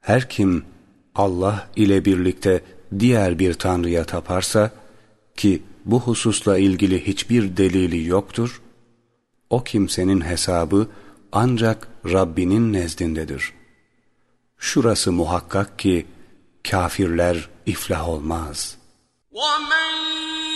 Her kim Allah ile birlikte diğer bir Tanrı'ya taparsa, ki bu hususla ilgili hiçbir delili yoktur, o kimsenin hesabı ancak Rabbinin nezdindedir. Şurası muhakkak ki kafirler iflah olmaz. وَمَنْ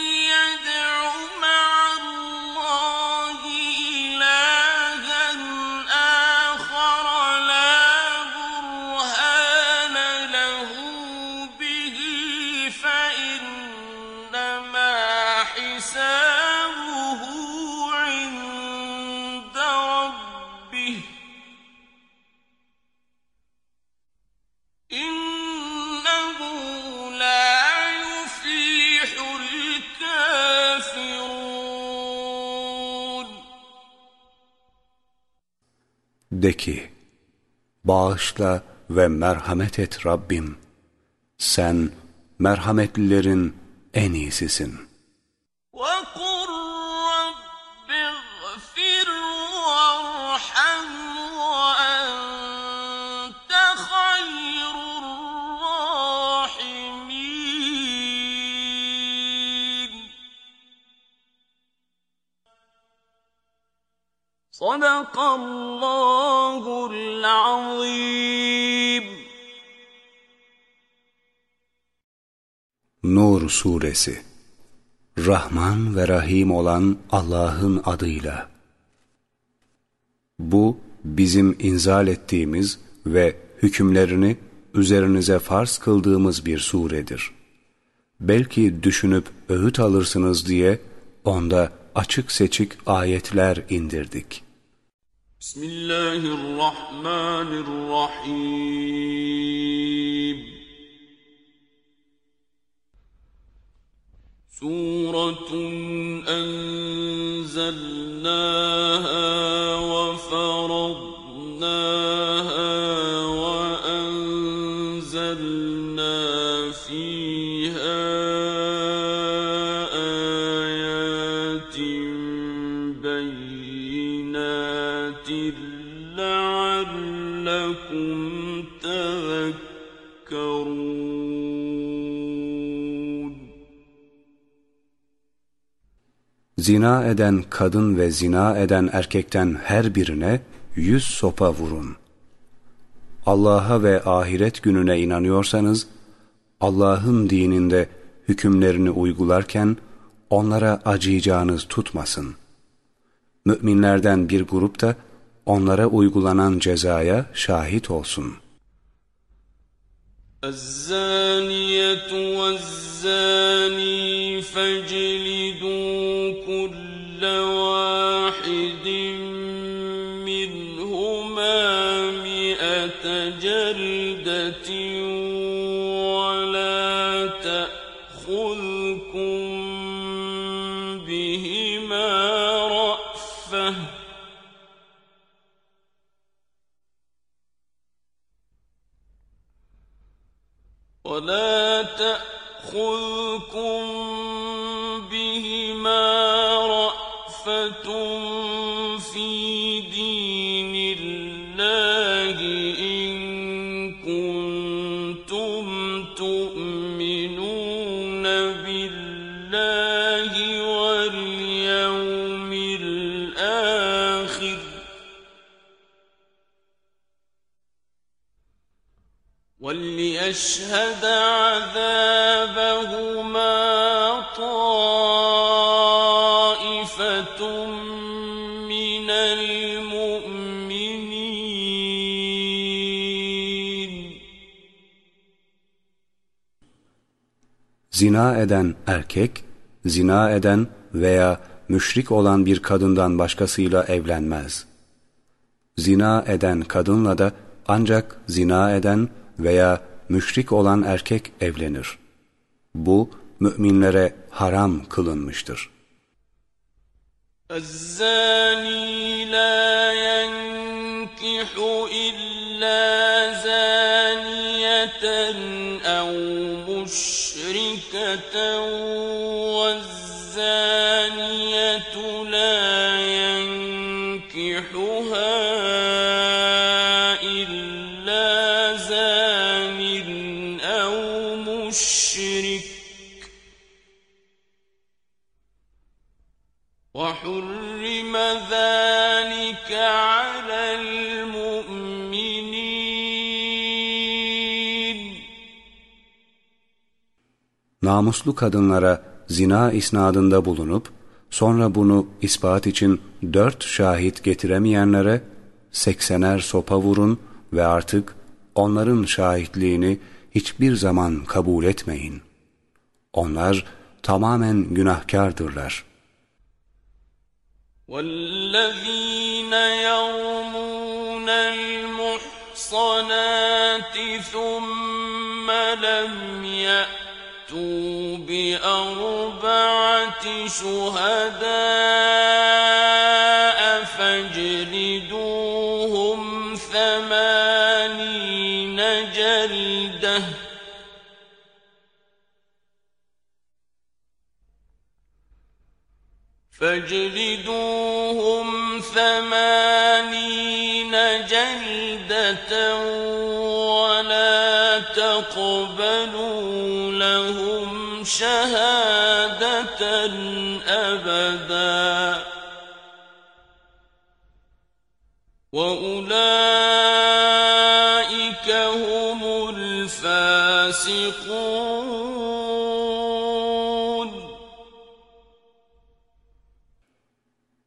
De ki, bağışla ve merhamet et Rabbim. Sen merhametlilerin en iyisisin. صدق الله العظيم Nur Suresi Rahman ve Rahim olan Allah'ın adıyla. Bu bizim inzal ettiğimiz ve hükümlerini üzerinize farz kıldığımız bir suredir. Belki düşünüp öğüt alırsınız diye onda açık seçik ayetler indirdik. بسم الله الرحمن الرحيم سورة أنزلناها وفرضناها Zina eden kadın ve zina eden erkekten her birine yüz sopa vurun. Allah'a ve ahiret gününe inanıyorsanız, Allah'ın dininde hükümlerini uygularken onlara acıyacağınız tutmasın. Müminlerden bir grup da onlara uygulanan cezaya şahit olsun. الزانية والزاني فاجلدوا كل واحد ولا تأخذكم وليشهد عذابهما طائفة من المؤمنين Zina eden erkek, zina eden veya müşrik olan bir kadından başkasıyla evlenmez. Zina eden kadınla da ancak zina eden veya müşrik olan erkek evlenir. Bu müminlere haram kılınmıştır. الزاني لا ينكح إلا زانية أو مشركة والزانية لا namuslu kadınlara zina isnadında bulunup, sonra bunu ispat için dört şahit getiremeyenlere seksener sopa vurun ve artık onların şahitliğini hiçbir zaman kabul etmeyin. Onlar tamamen günahkardırlar. وَالَّذ۪ينَ يَرْمُونَ الْمُحْصَنَاتِ ثُمَّ لَمْ بِأَرْبَعَةِ شُهَدَاءَ فَاجْلِدُوهُمْ ثَمَانِينَ جَلْدَةً. فاجلدوهم ثمانين جلدة ولا تقبلوا شهادة أبدا وأولئك هم الفاسقون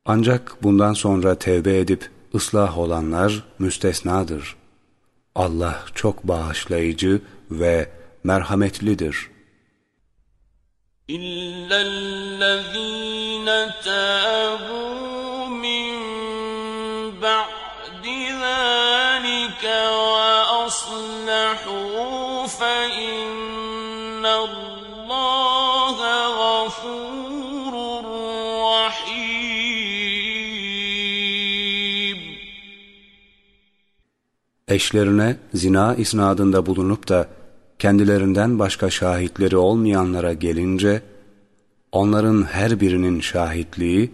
Ancak bundan sonra tevbe edip ıslah olanlar müstesnadır. Allah çok bağışlayıcı ve merhametlidir. إلا الذين تابوا من بعد ذلك وأصلحوا فإن الله غفور رحيم. Eşlerine zina isnadında bulunup da kendilerinden başka şahitleri olmayanlara gelince, onların her birinin şahitliği,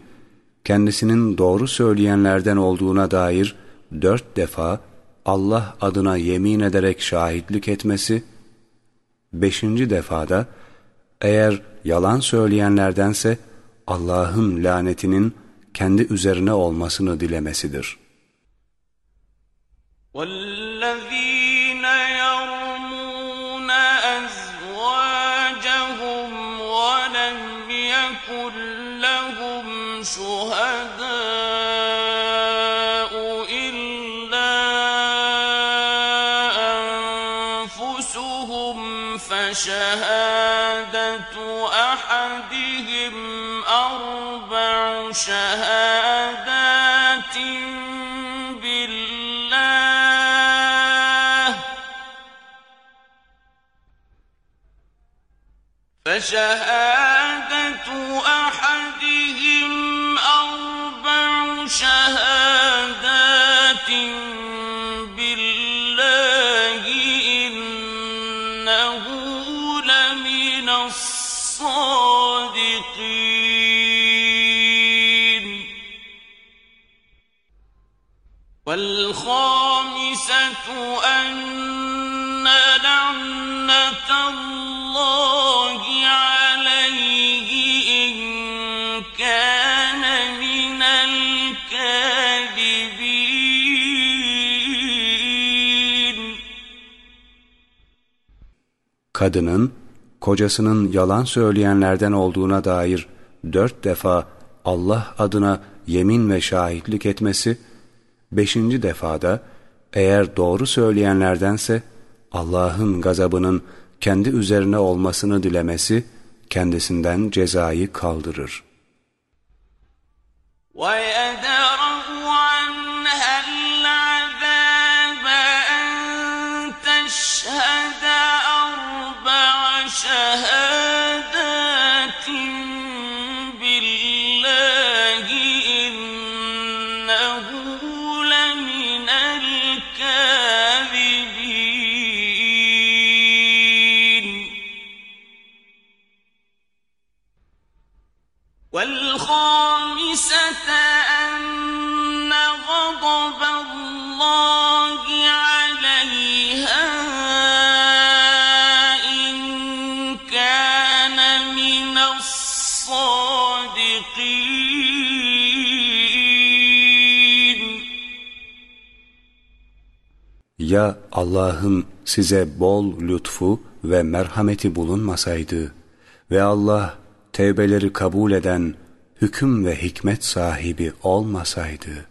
kendisinin doğru söyleyenlerden olduğuna dair dört defa Allah adına yemin ederek şahitlik etmesi, beşinci defada, eğer yalan söyleyenlerdense Allah'ın lanetinin kendi üzerine olmasını dilemesidir. والذين شهادات بالله. فشهادة أحدهم أربع شهادات والخامسة أن لعنة الله عليه إن كان من الكاذبين Kadının, kocasının yalan söyleyenlerden olduğuna dair dört defa Allah adına yemin ve şahitlik etmesi, beşinci defada eğer doğru söyleyenlerdense Allah'ın gazabının kendi üzerine olmasını dilemesi kendisinden cezayı kaldırır. ويدرأ عنها العذاب أن تشهد أربع شهادات Ya Allah'ın size bol lütfu ve merhameti bulunmasaydı, Ve Allah tevbeleri kabul eden hüküm ve hikmet sahibi olmasaydı.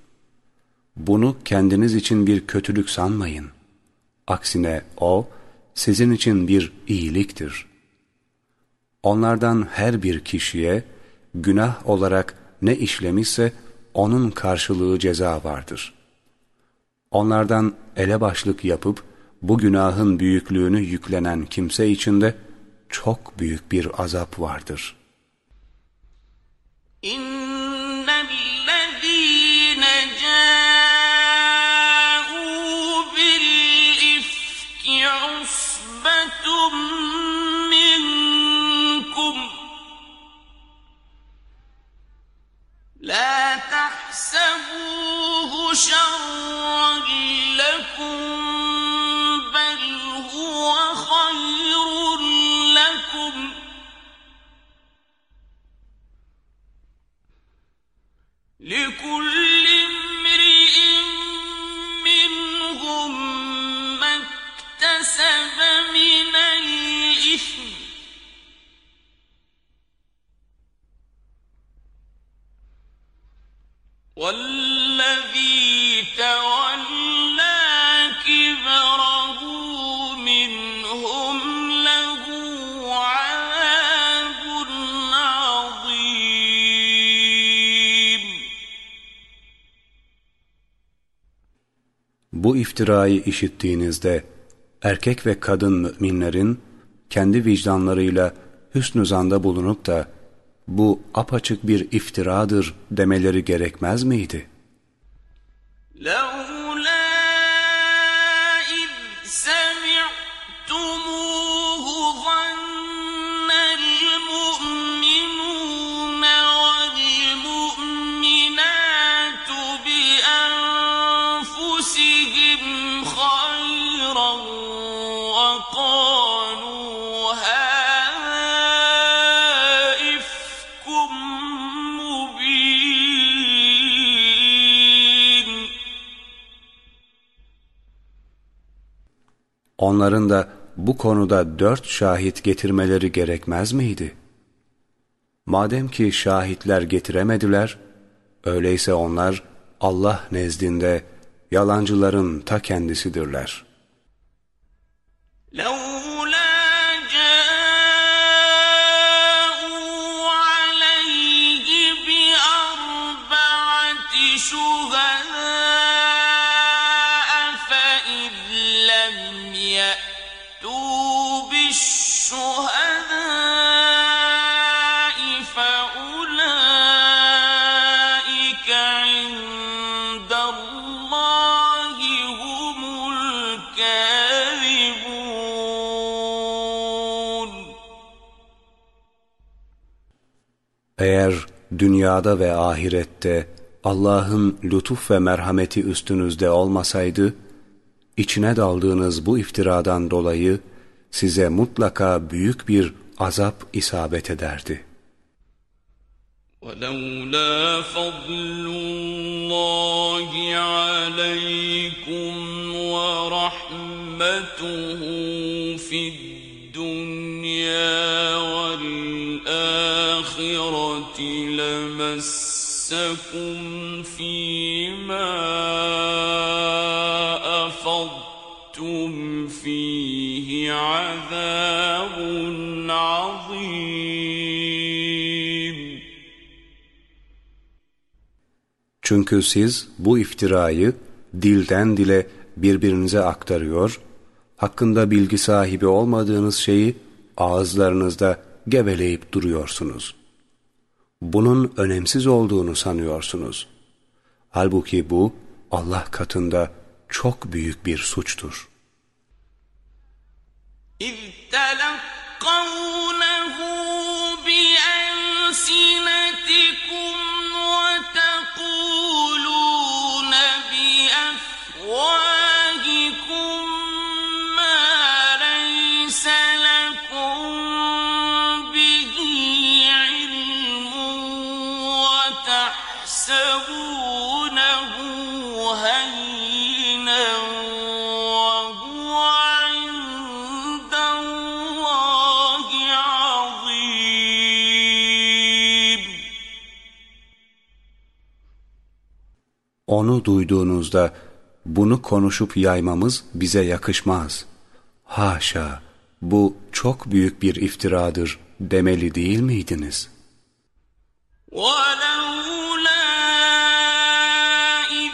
Bunu kendiniz için bir kötülük sanmayın. Aksine o, sizin için bir iyiliktir. Onlardan her bir kişiye, günah olarak ne işlemişse, onun karşılığı ceza vardır. Onlardan elebaşlık yapıp, bu günahın büyüklüğünü yüklenen kimse için de, çok büyük bir azap vardır.'' إن لا تحسبوه شرا لكم لكل امرئ منهم ما اكتسب من والذي تولى كبره Bu iftirayı işittiğinizde erkek ve kadın müminlerin kendi vicdanlarıyla hüsnü zanda bulunup da bu apaçık bir iftiradır demeleri gerekmez miydi? لَوْ onların da bu konuda dört şahit getirmeleri gerekmez miydi? Madem ki şahitler getiremediler, öyleyse onlar Allah nezdinde yalancıların ta kendisidirler. لَوْ dünyada ve ahirette Allah'ın lütuf ve merhameti üstünüzde olmasaydı, içine daldığınız bu iftiradan dolayı size mutlaka büyük bir azap isabet ederdi. وَلَوْلَا فَضْلُ اللّٰهِ عَلَيْكُمْ وَرَحْمَتُهُ فِي الدُّنْيَا وَالْآخِرَةِ لَمَسَّكُمْ فِيمَا أَفَضْتُمْ فِيهِ عَذَابٌ عَظِيمٌ Çünkü siz bu iftirayı dilden dile birbirinize aktarıyor hakkında bilgi sahibi olmadığınız şeyi ağızlarınızda geveleyip duruyorsunuz. Bunun önemsiz olduğunu sanıyorsunuz. Halbuki bu Allah katında çok büyük bir suçtur. İz telakavnehu بألسنتكم Onu duyduğunuzda bunu konuşup yaymamız bize yakışmaz. Haşa, bu çok büyük bir iftiradır demeli değil miydiniz? ولولا إذ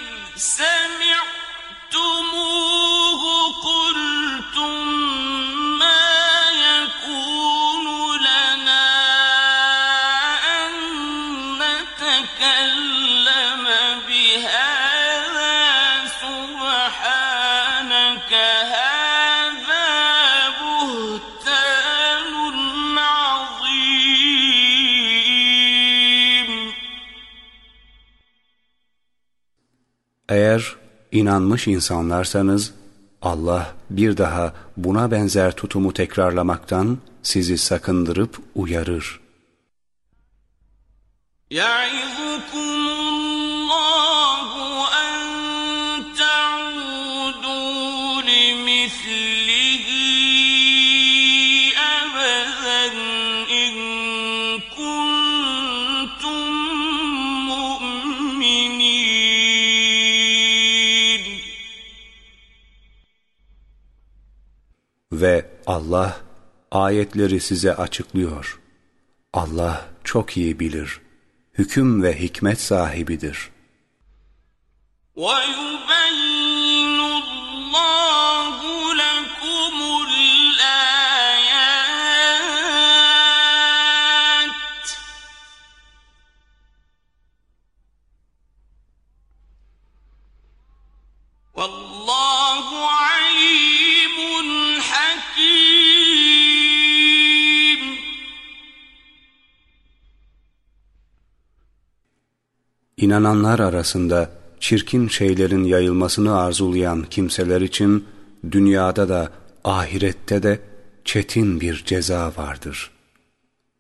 Eğer inanmış insanlarsanız Allah bir daha buna benzer tutumu tekrarlamaktan sizi sakındırıp uyarır. يعظكم الله Allah ayetleri size açıklıyor. Allah çok iyi bilir. Hüküm ve hikmet sahibidir. ويبين الله İnananlar arasında çirkin şeylerin yayılmasını arzulayan kimseler için dünyada da ahirette de çetin bir ceza vardır.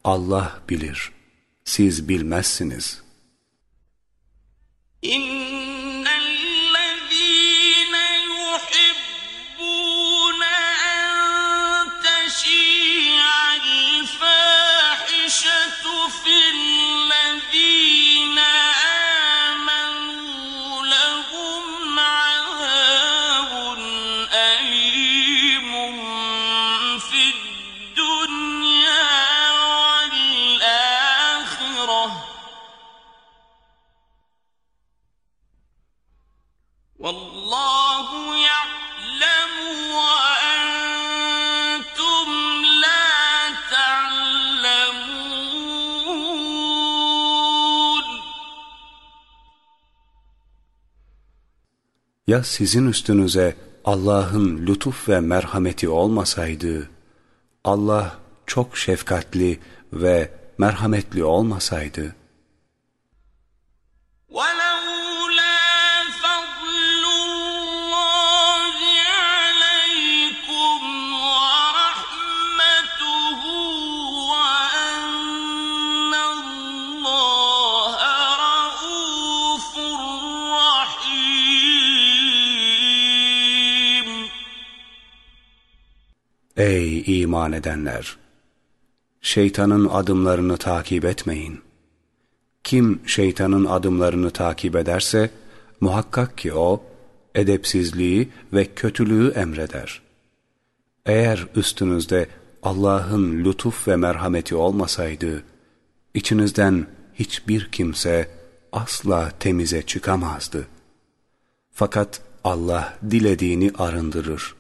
Allah bilir, siz bilmezsiniz. إن Ya sizin üstünüze Allah'ın lütuf ve merhameti olmasaydı, Allah çok şefkatli ve merhametli olmasaydı, ولولا Ey iman edenler! Şeytanın adımlarını takip etmeyin. Kim şeytanın adımlarını takip ederse, muhakkak ki o, edepsizliği ve kötülüğü emreder. Eğer üstünüzde Allah'ın lütuf ve merhameti olmasaydı, içinizden hiçbir kimse asla temize çıkamazdı. Fakat Allah dilediğini arındırır.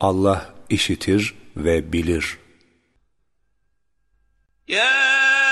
Allah işitir ve bilir. يا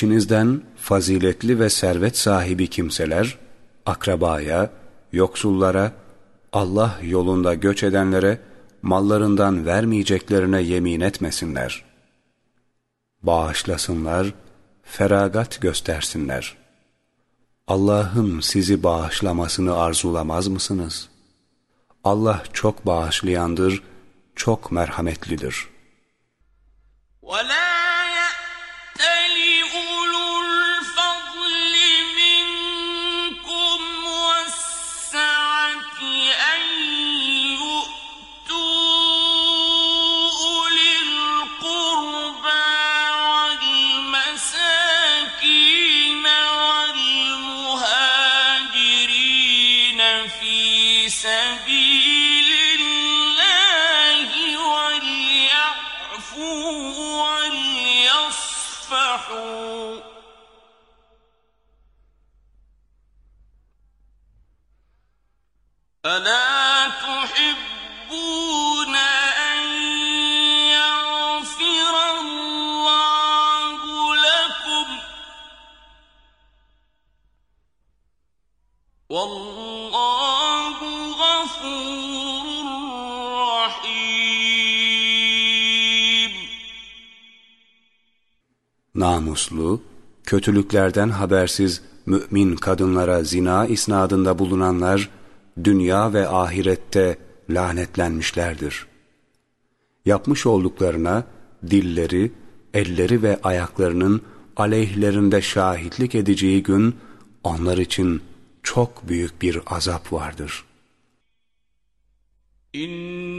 İçinizden faziletli ve servet sahibi kimseler, akrabaya, yoksullara, Allah yolunda göç edenlere mallarından vermeyeceklerine yemin etmesinler. Bağışlasınlar, feragat göstersinler. Allah'ın sizi bağışlamasını arzulamaz mısınız? Allah çok bağışlayandır, çok merhametlidir. ولا namuslu, kötülüklerden habersiz mümin kadınlara zina isnadında bulunanlar, dünya ve ahirette lanetlenmişlerdir. Yapmış olduklarına dilleri, elleri ve ayaklarının aleyhlerinde şahitlik edeceği gün onlar için çok büyük bir azap vardır. İnnellezîne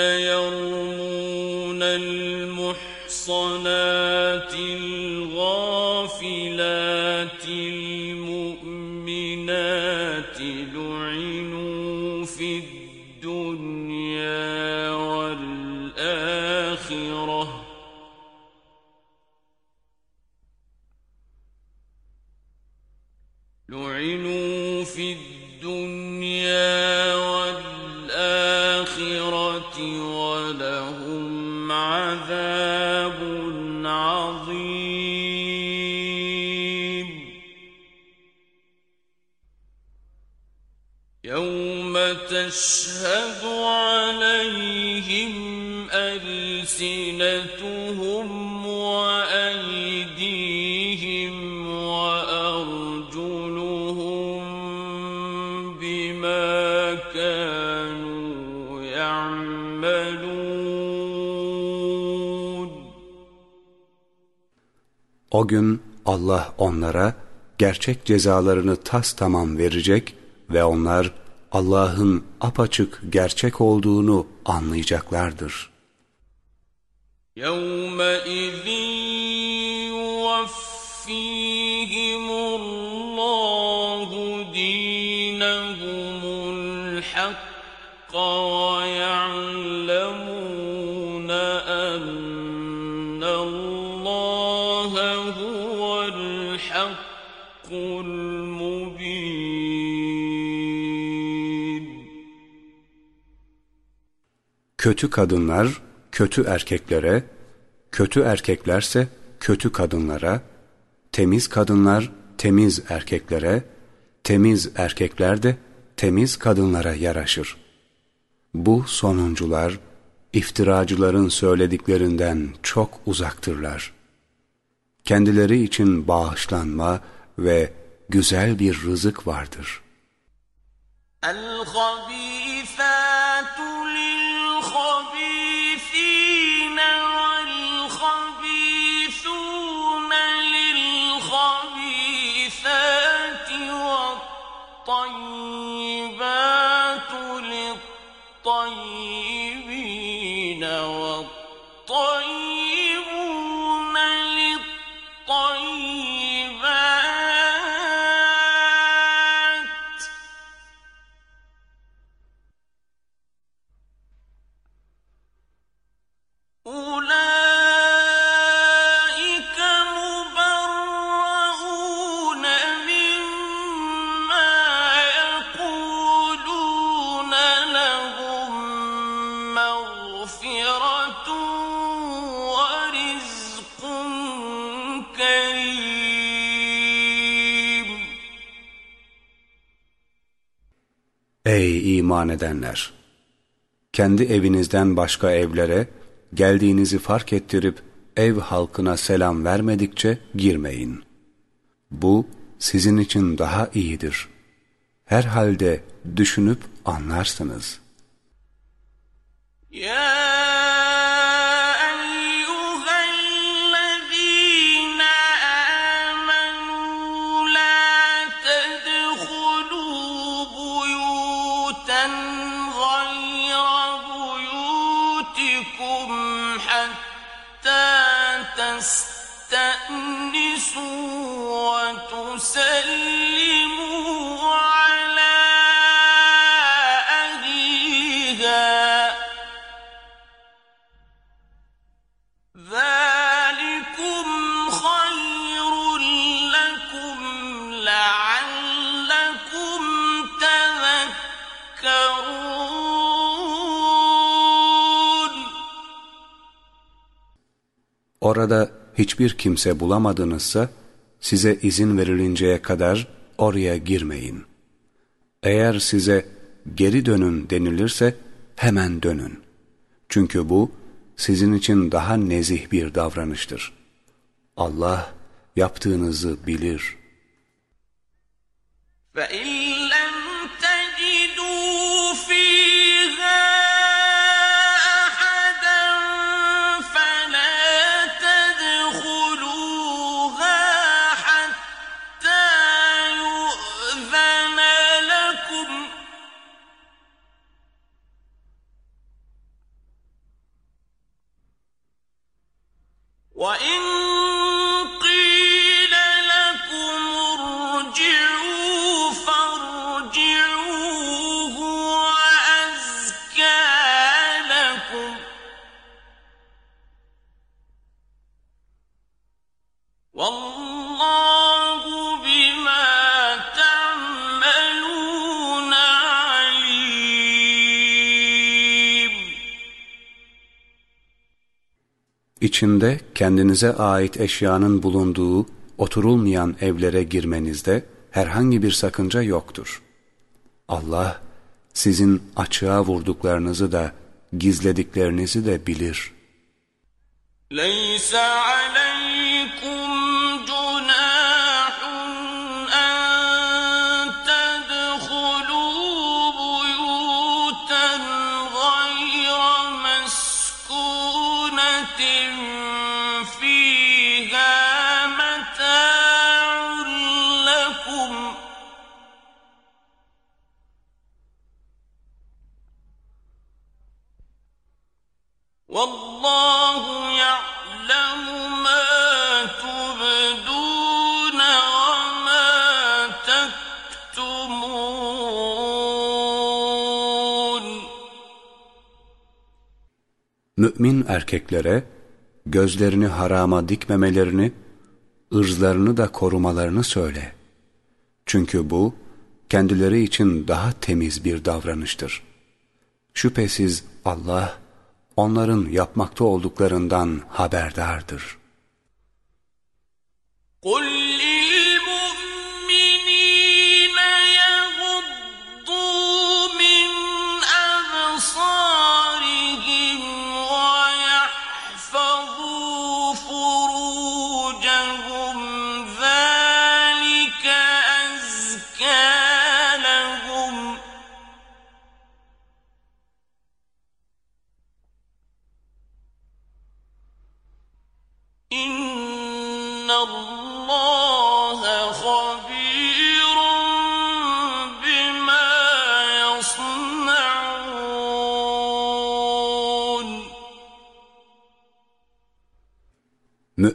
yermûnel قَفِلًا تشهد عليهم ألسنتهم وأيديهم وأرجلهم بما كانوا يعملون O gün Allah onlara gerçek cezalarını tas tamam verecek ve onlar Allah'ın apaçık gerçek olduğunu anlayacaklardır. يومئذ يوفيهم الله دينهم الحق ويعلمون kötü kadınlar kötü erkeklere, kötü erkeklerse kötü kadınlara, temiz kadınlar temiz erkeklere, temiz erkekler de temiz kadınlara yaraşır. Bu sonuncular, iftiracıların söylediklerinden çok uzaktırlar. Kendileri için bağışlanma ve güzel bir rızık vardır. El-Habifâtu Ey iman edenler! Kendi evinizden başka evlere geldiğinizi fark ettirip ev halkına selam vermedikçe girmeyin. Bu sizin için daha iyidir. Herhalde düşünüp anlarsınız. يا Orada hiçbir kimse bulamadınızsa size izin verilinceye kadar oraya girmeyin. Eğer size geri dönün denilirse hemen dönün. Çünkü bu sizin için daha nezih bir davranıştır. Allah yaptığınızı bilir. فإن İçinde kendinize ait eşyanın bulunduğu oturulmayan evlere girmenizde herhangi bir sakınca yoktur. Allah sizin açığa vurduklarınızı da gizlediklerinizi de bilir. ليس عليكم Mümin erkeklere gözlerini harama dikmemelerini, ırzlarını da korumalarını söyle. Çünkü bu kendileri için daha temiz bir davranıştır. Şüphesiz Allah onların yapmakta olduklarından haberdardır. قل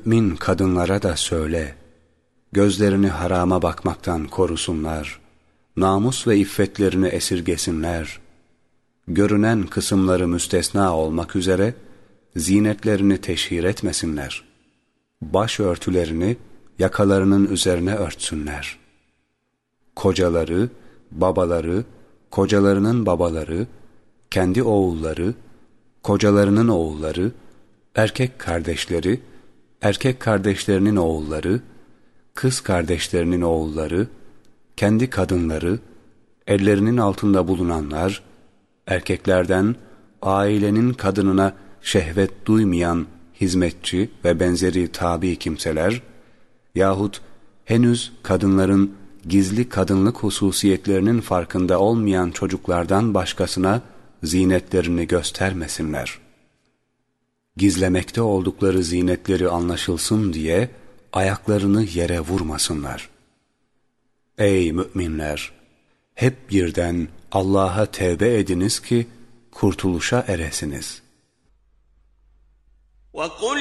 Mümin kadınlara da söyle, gözlerini harama bakmaktan korusunlar, namus ve iffetlerini esirgesinler, görünen kısımları müstesna olmak üzere, zinetlerini teşhir etmesinler. Başörtülerini yakalarının üzerine örtsünler. Kocaları, babaları, kocalarının babaları, kendi oğulları, kocalarının oğulları, erkek kardeşleri, erkek kardeşlerinin oğulları, kız kardeşlerinin oğulları, kendi kadınları, ellerinin altında bulunanlar, erkeklerden ailenin kadınına şehvet duymayan hizmetçi ve benzeri tabi kimseler yahut henüz kadınların gizli kadınlık hususiyetlerinin farkında olmayan çocuklardan başkasına zinetlerini göstermesinler Gizlemekte oldukları zinetleri anlaşılsın diye ayaklarını yere vurmasınlar. Ey müminler! Hep birden Allah'a tevbe ediniz ki kurtuluşa eresiniz.'' وقل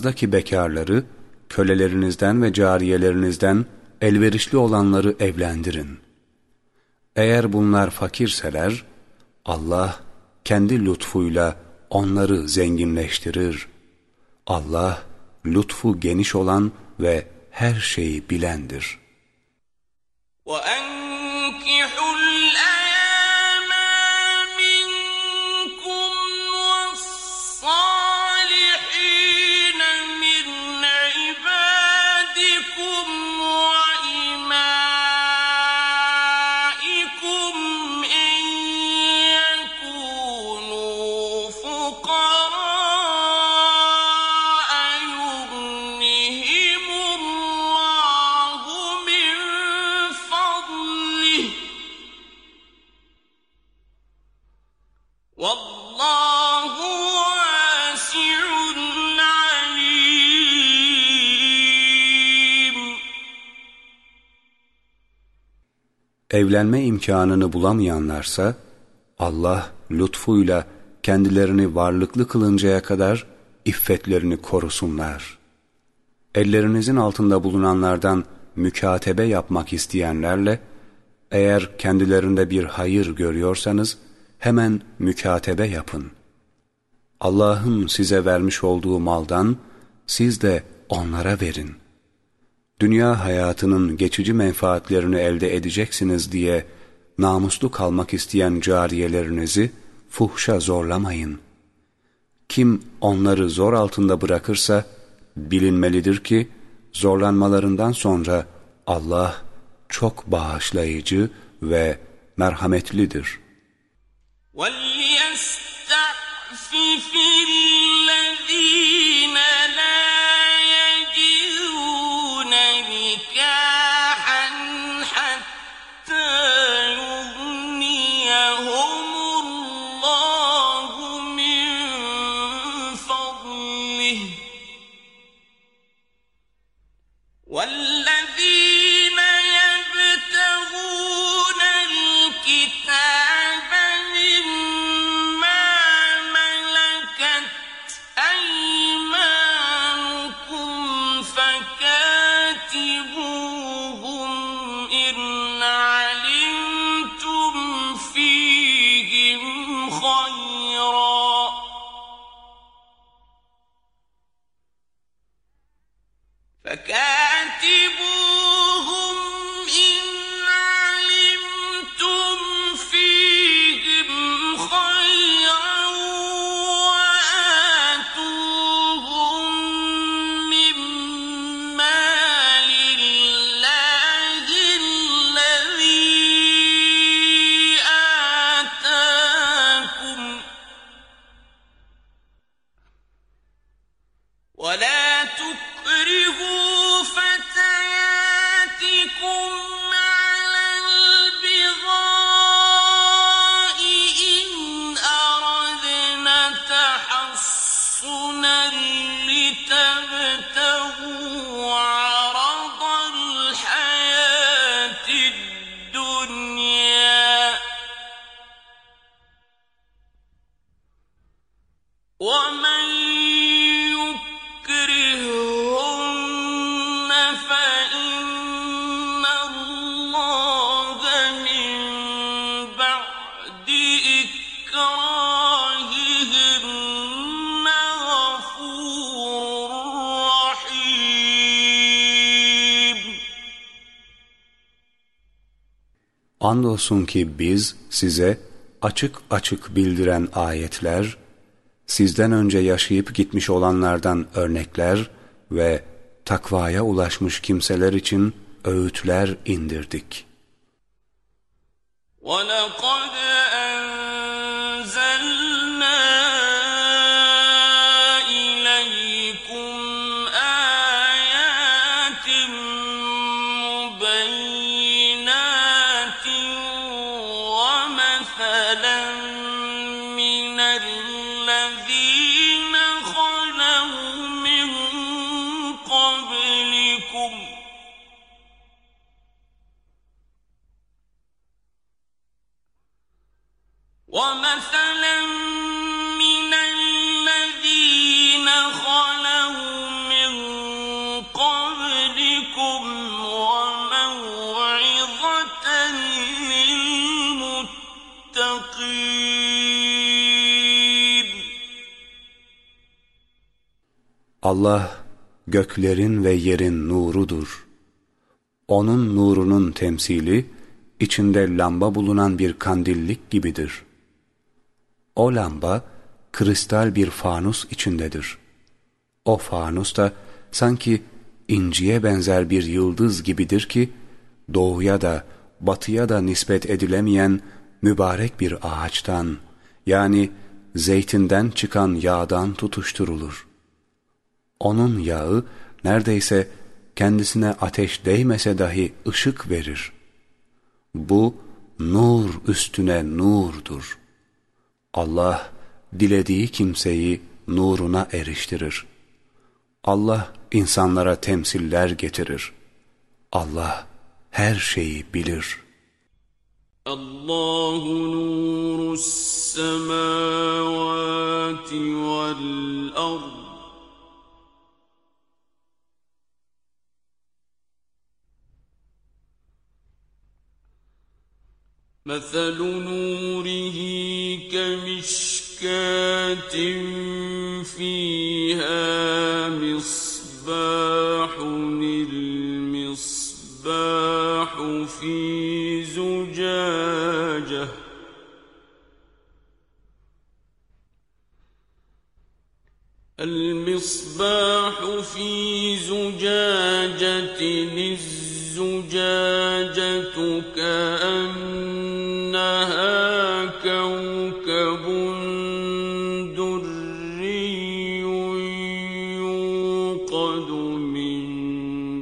aranızdaki bekarları, kölelerinizden ve cariyelerinizden elverişli olanları evlendirin. Eğer bunlar fakirseler, Allah kendi lütfuyla onları zenginleştirir. Allah lütfu geniş olan ve her şeyi bilendir. وَأَنْكِحُوا Evlenme imkanını bulamayanlarsa Allah lütfuyla kendilerini varlıklı kılıncaya kadar iffetlerini korusunlar. Ellerinizin altında bulunanlardan mükatebe yapmak isteyenlerle eğer kendilerinde bir hayır görüyorsanız hemen mükatebe yapın. Allah'ın size vermiş olduğu maldan siz de onlara verin Dünya hayatının geçici menfaatlerini elde edeceksiniz diye namuslu kalmak isteyen cariyelerinizi fuhşa zorlamayın. Kim onları zor altında bırakırsa bilinmelidir ki zorlanmalarından sonra Allah çok bağışlayıcı ve merhametlidir. وَلْيَسْتَعْفِفِ الَّذِينَ Andolsun ki biz size açık açık bildiren ayetler, sizden önce yaşayıp gitmiş olanlardan örnekler ve takvaya ulaşmış kimseler için öğütler indirdik. ولقد أنزلنا Allah göklerin ve yerin nurudur. Onun nurunun temsili, içinde lamba bulunan bir kandillik gibidir. O lamba, kristal bir fanus içindedir. O fanus da sanki inciye benzer bir yıldız gibidir ki, doğuya da batıya da nispet edilemeyen mübarek bir ağaçtan, yani zeytinden çıkan yağdan tutuşturulur. Onun yağı neredeyse kendisine ateş değmese dahi ışık verir. Bu nur üstüne nurdur. Allah dilediği kimseyi nuruna eriştirir. Allah insanlara temsiller getirir. Allah her şeyi bilir. Allahu nurus semavati vel مثل نوره كمشكاة فيها مصباح المصباح في زجاجة. المصباح في زجاجة الزجاجة كأن كوكب دري يوقد من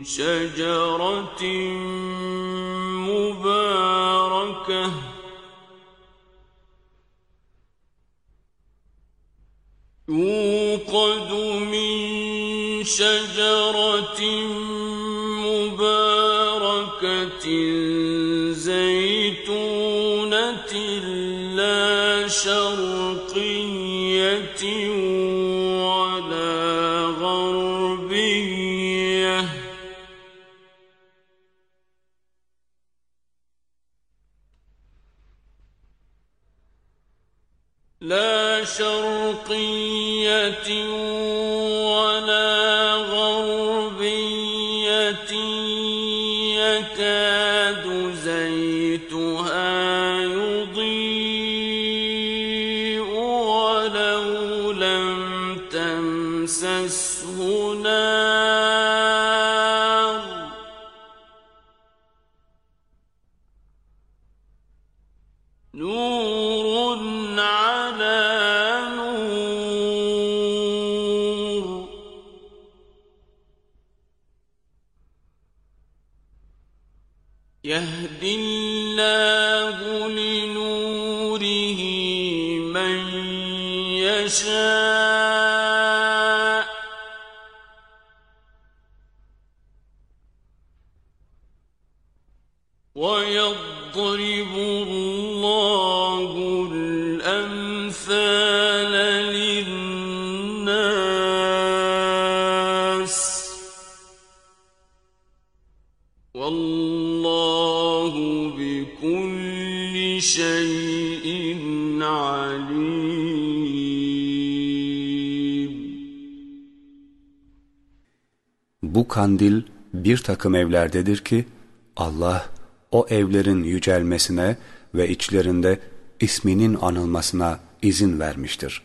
شجرة مباركة. يوقد من شجرة مباركة زيتونة لا شرقية ولا غربية. لا شرقية kandil bir takım evlerdedir ki Allah o evlerin yücelmesine ve içlerinde isminin anılmasına izin vermiştir.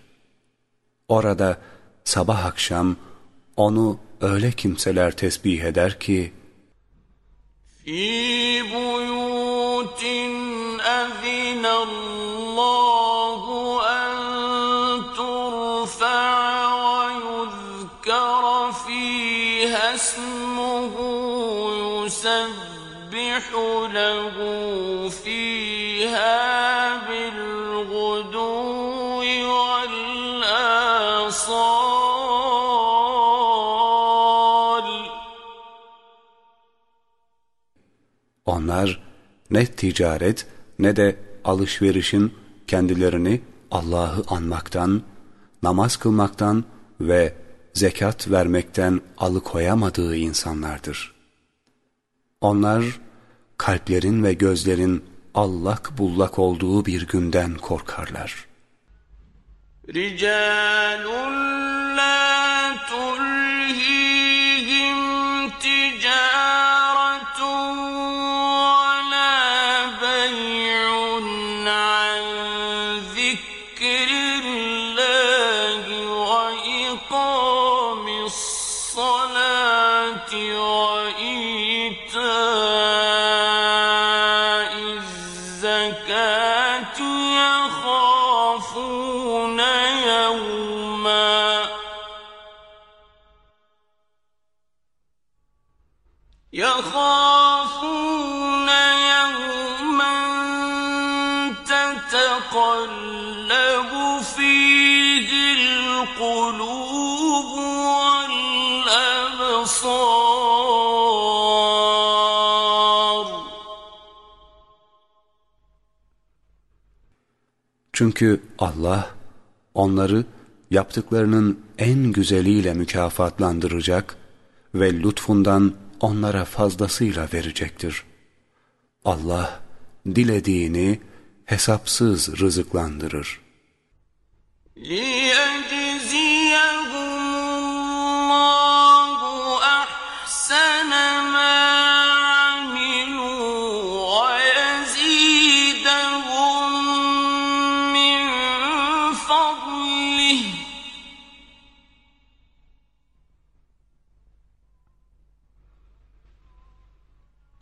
Orada sabah akşam onu öyle kimseler tesbih eder ki يسبح له فيها بالغدو والآصال onlar ne ticaret ne de alışverişin kendilerini Allah'ı anmaktan, namaz kılmaktan ve zekat vermekten alıkoyamadığı insanlardır. Onlar kalplerin ve gözlerin allak bullak olduğu bir günden korkarlar. Ricalun Çünkü Allah onları yaptıklarının en güzeliyle mükafatlandıracak ve lütfundan onlara fazlasıyla verecektir. Allah dilediğini hesapsız rızıklandırır. ليجزيهم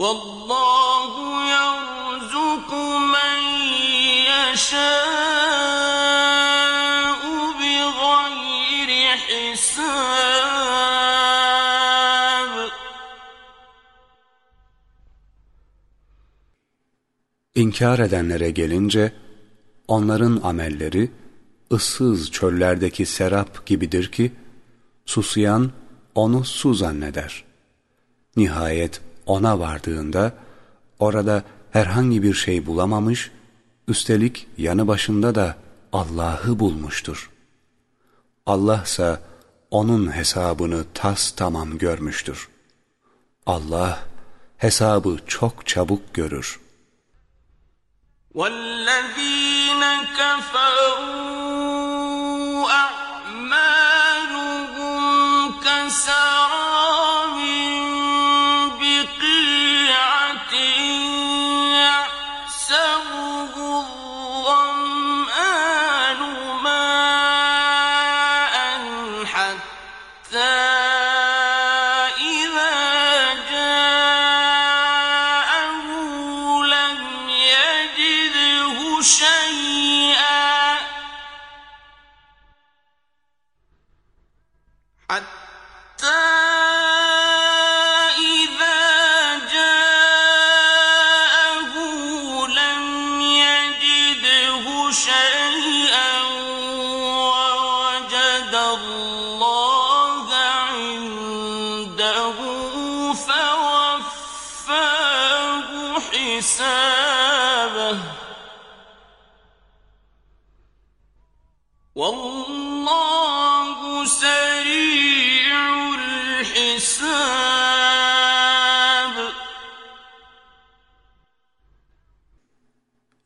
Vallahu yerzuku men yeşâ'u bi gayri. İnkar edenlere gelince onların amelleri ıssız çöllerdeki serap gibidir ki susayan onu su zanneder. Nihayet ona vardığında orada herhangi bir şey bulamamış, üstelik yanı başında da Allah'ı bulmuştur. Allah ise onun hesabını tas tamam görmüştür. Allah hesabı çok çabuk görür. والذين كفروا أعمالهم كسراب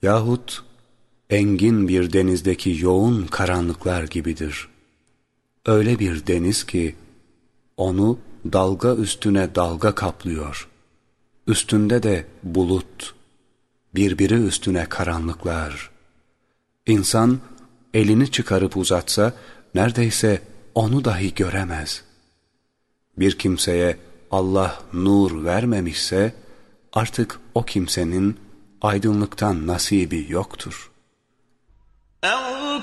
Yahut engin bir denizdeki yoğun karanlıklar gibidir. Öyle bir deniz ki onu dalga üstüne dalga kaplıyor. Üstünde de bulut, birbiri üstüne karanlıklar. İnsan elini çıkarıp uzatsa neredeyse onu dahi göremez. Bir kimseye Allah nur vermemişse artık o kimsenin aydınlıktan nasibi yoktur. أو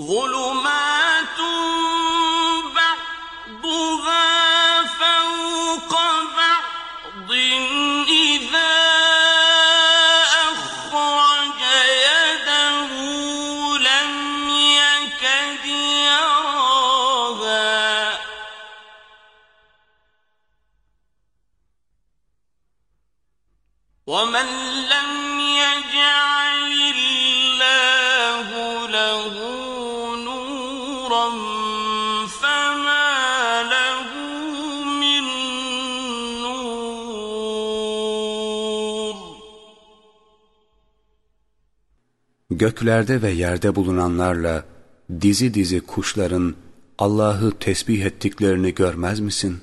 ظلمات göklerde ve yerde bulunanlarla dizi dizi kuşların Allah'ı tesbih ettiklerini görmez misin?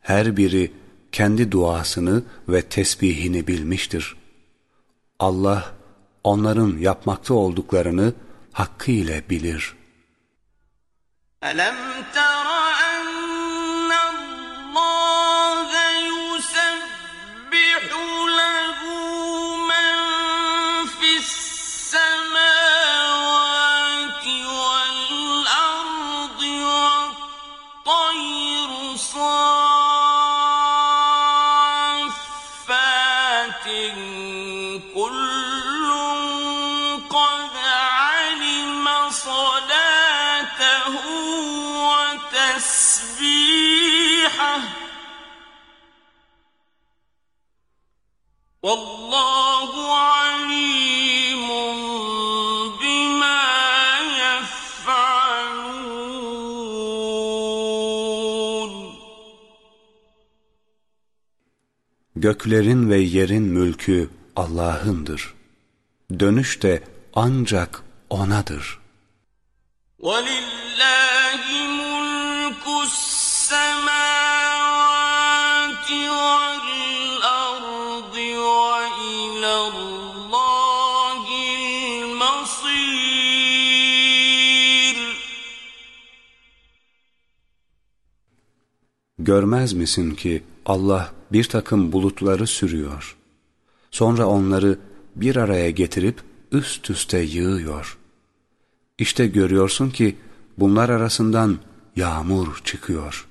Her biri kendi duasını ve tesbihini bilmiştir. Allah onların yapmakta olduklarını hakkıyla bilir. Alam وَاللَّهُ عَلِيمٌ بِمَا يَفْعَلُونَ Göklerin ve yerin mülkü Allah'ındır. Dönüş de ancak O'nadır. وَلِلَّهِ Görmez misin ki Allah bir takım bulutları sürüyor. Sonra onları bir araya getirip üst üste yığıyor. İşte görüyorsun ki bunlar arasından yağmur çıkıyor.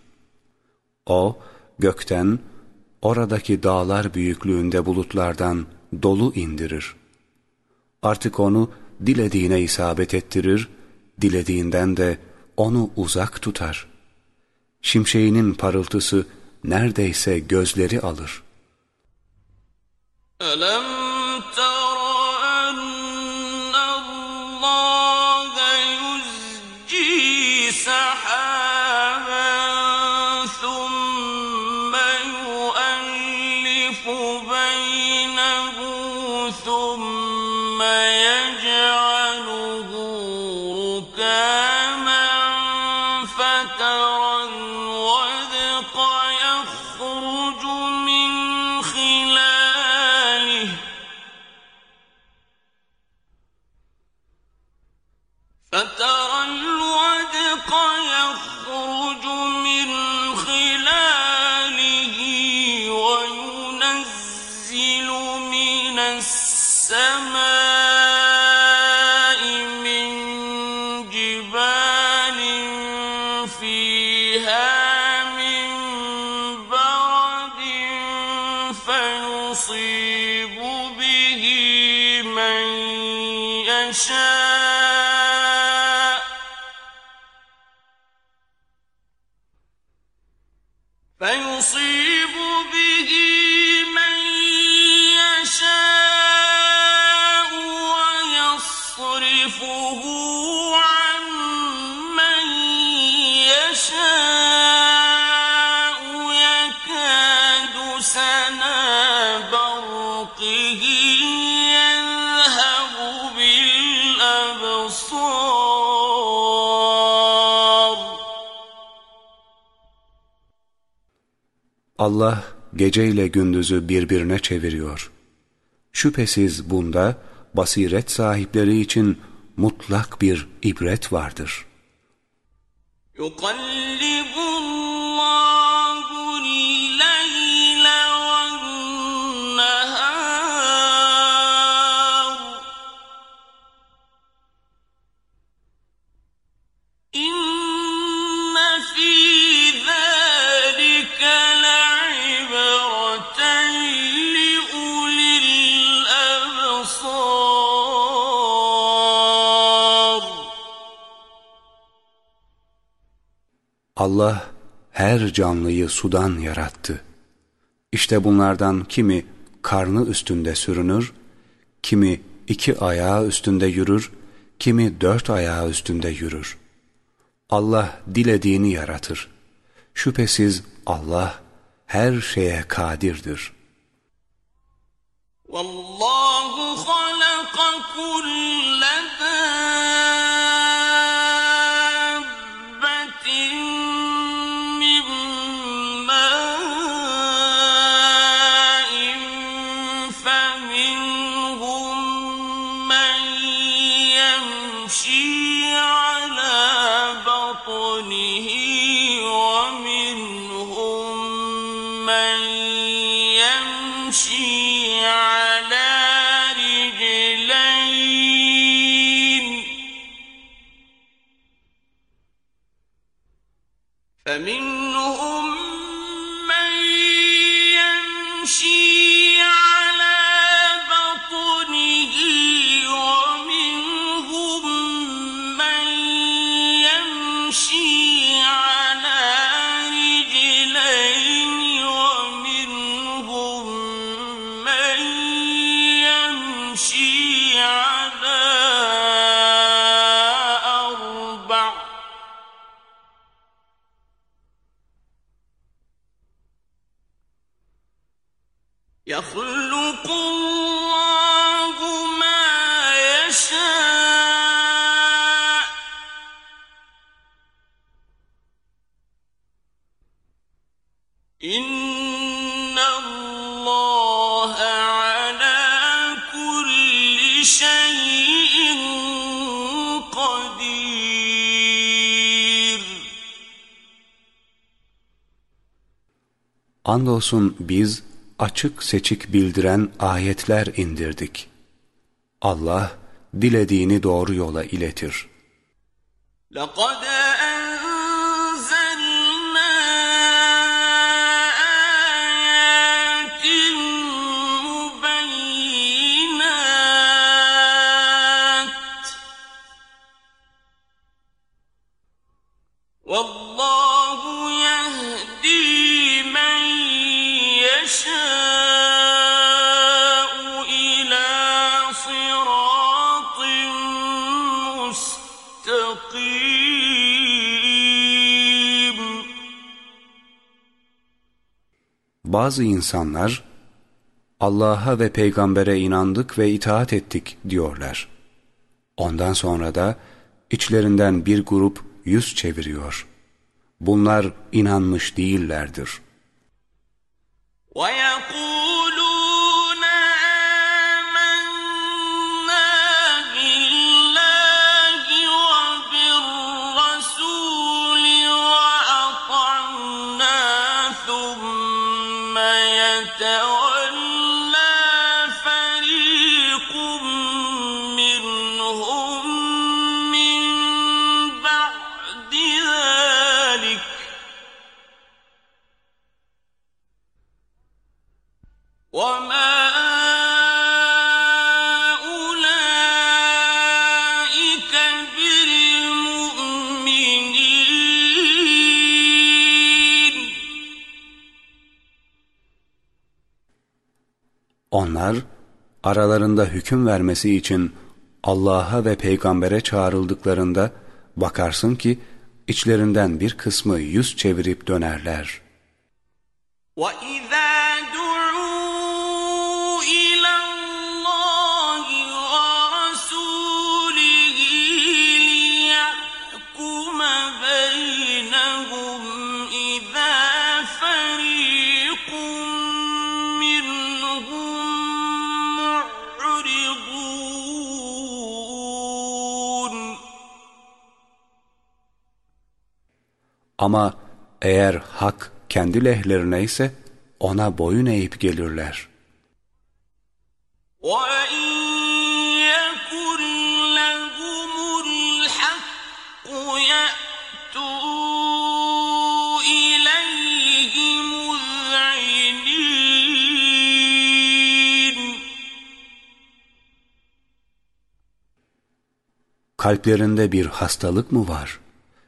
O gökten oradaki dağlar büyüklüğünde bulutlardan dolu indirir. Artık onu dilediğine isabet ettirir, dilediğinden de onu uzak tutar. Şimşeğinin parıltısı neredeyse gözleri alır. Alam Allah geceyle gündüzü birbirine çeviriyor. Şüphesiz bunda basiret sahipleri için mutlak bir ibret vardır. يقلب Allah her canlıyı sudan yarattı. İşte bunlardan kimi karnı üstünde sürünür, kimi iki ayağı üstünde yürür, kimi dört ayağı üstünde yürür. Allah dilediğini yaratır. Şüphesiz Allah her şeye kadirdir. والله خلق كل Andolsun biz açık seçik bildiren ayetler indirdik. Allah dilediğini doğru yola iletir. لقد Bazı insanlar Allah'a ve peygambere inandık ve itaat ettik diyorlar. Ondan sonra da içlerinden bir grup yüz çeviriyor. Bunlar inanmış değillerdir. ويقولون aralarında hüküm vermesi için Allah'a ve peygambere çağrıldıklarında bakarsın ki içlerinden bir kısmı yüz çevirip dönerler. وإذا Ama eğer hak kendi lehlerine ise ona boyun eğip gelirler. Kalplerinde bir hastalık mı var?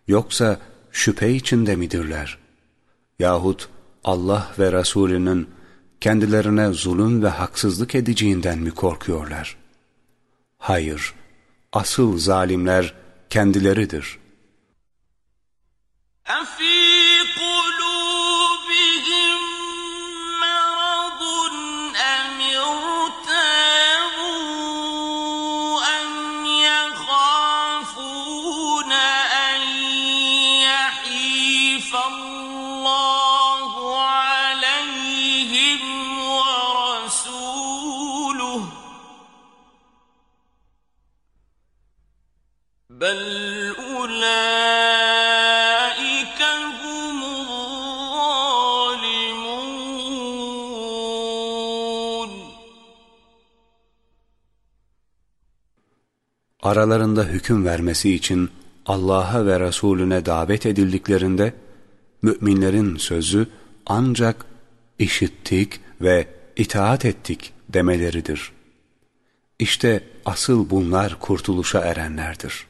Yoksa şüphe içinde midirler? Yahut Allah ve Resulünün kendilerine zulüm ve haksızlık edeceğinden mi korkuyorlar? Hayır, asıl zalimler kendileridir. Afi Aralarında hüküm vermesi için Allah'a ve Resulüne davet edildiklerinde, müminlerin sözü ancak işittik ve itaat ettik demeleridir. İşte asıl bunlar kurtuluşa erenlerdir.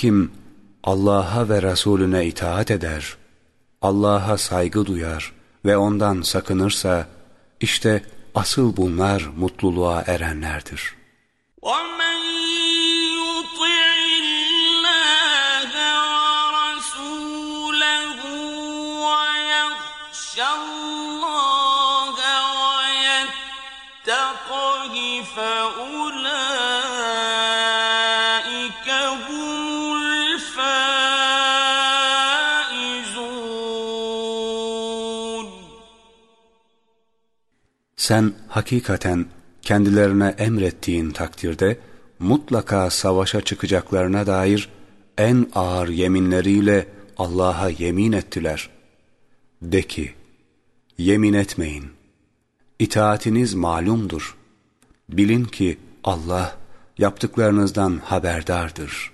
kim Allah'a ve Resulüne itaat eder, Allah'a saygı duyar ve ondan sakınırsa, işte asıl bunlar mutluluğa erenlerdir. One. Sen hakikaten kendilerine emrettiğin takdirde mutlaka savaşa çıkacaklarına dair en ağır yeminleriyle Allah'a yemin ettiler. De ki, yemin etmeyin. İtaatiniz malumdur. Bilin ki Allah yaptıklarınızdan haberdardır.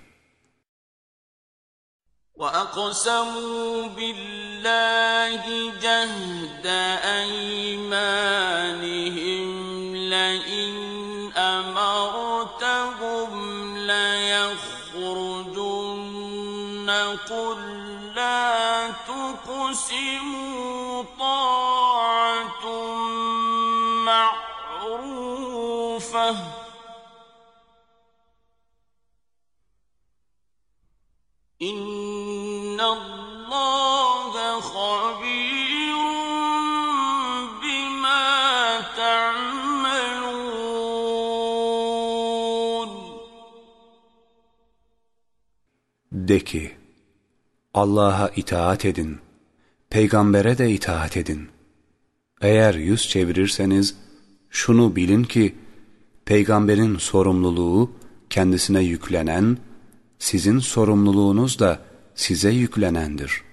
وأقسموا بالله جهد أيمانهم لئن أمرتهم ليخرجن قل لا تقسموا طاعة معروفة. إن De ki, Allah'a itaat edin, peygambere de itaat edin. Eğer yüz çevirirseniz, şunu bilin ki, peygamberin sorumluluğu kendisine yüklenen, sizin sorumluluğunuz da size yüklenendir.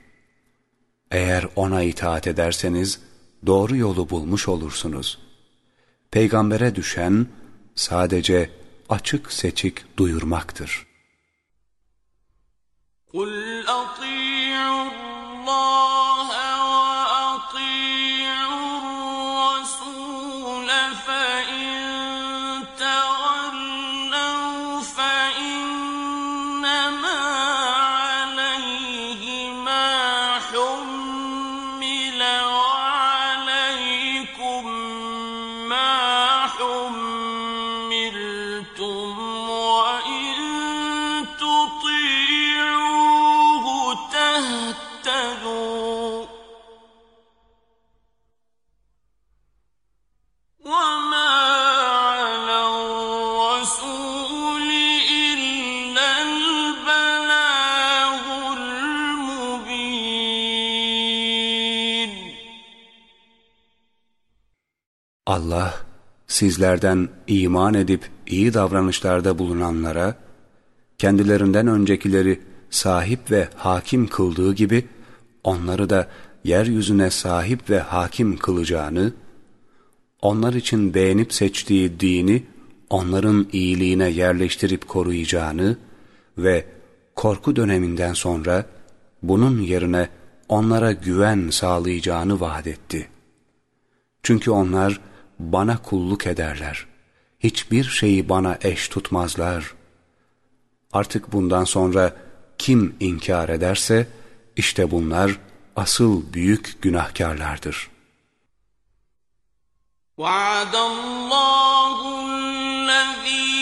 Eğer ona itaat ederseniz, doğru yolu bulmuş olursunuz. Peygambere düşen, sadece açık seçik duyurmaktır.'' قل أطيعوا الله Allah sizlerden iman edip iyi davranışlarda bulunanlara kendilerinden öncekileri sahip ve hakim kıldığı gibi onları da yeryüzüne sahip ve hakim kılacağını, onlar için beğenip seçtiği dini onların iyiliğine yerleştirip koruyacağını ve korku döneminden sonra bunun yerine onlara güven sağlayacağını vaat etti. Çünkü onlar bana kulluk ederler. Hiçbir şeyi bana eş tutmazlar. Artık bundan sonra kim inkar ederse, işte bunlar asıl büyük günahkarlardır. وعد الله الذين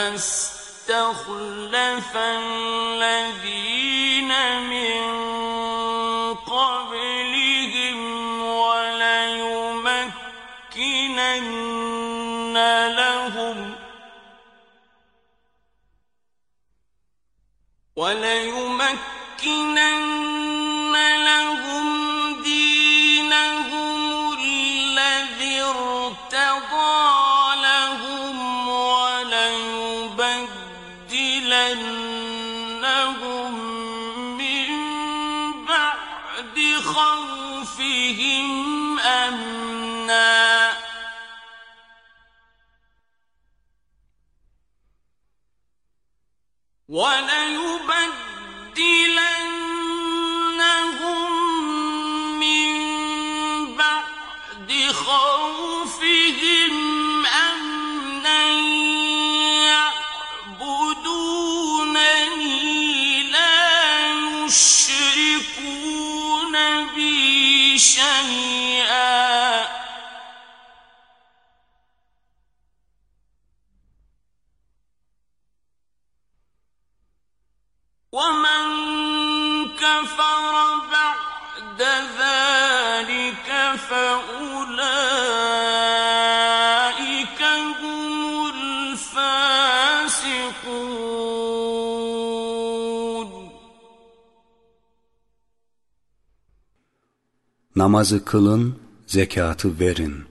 كما استخلف الذين من قبلهم وليمكنن لهم وليمكنن وليبدلنهم Namazı kılın, zekatı verin.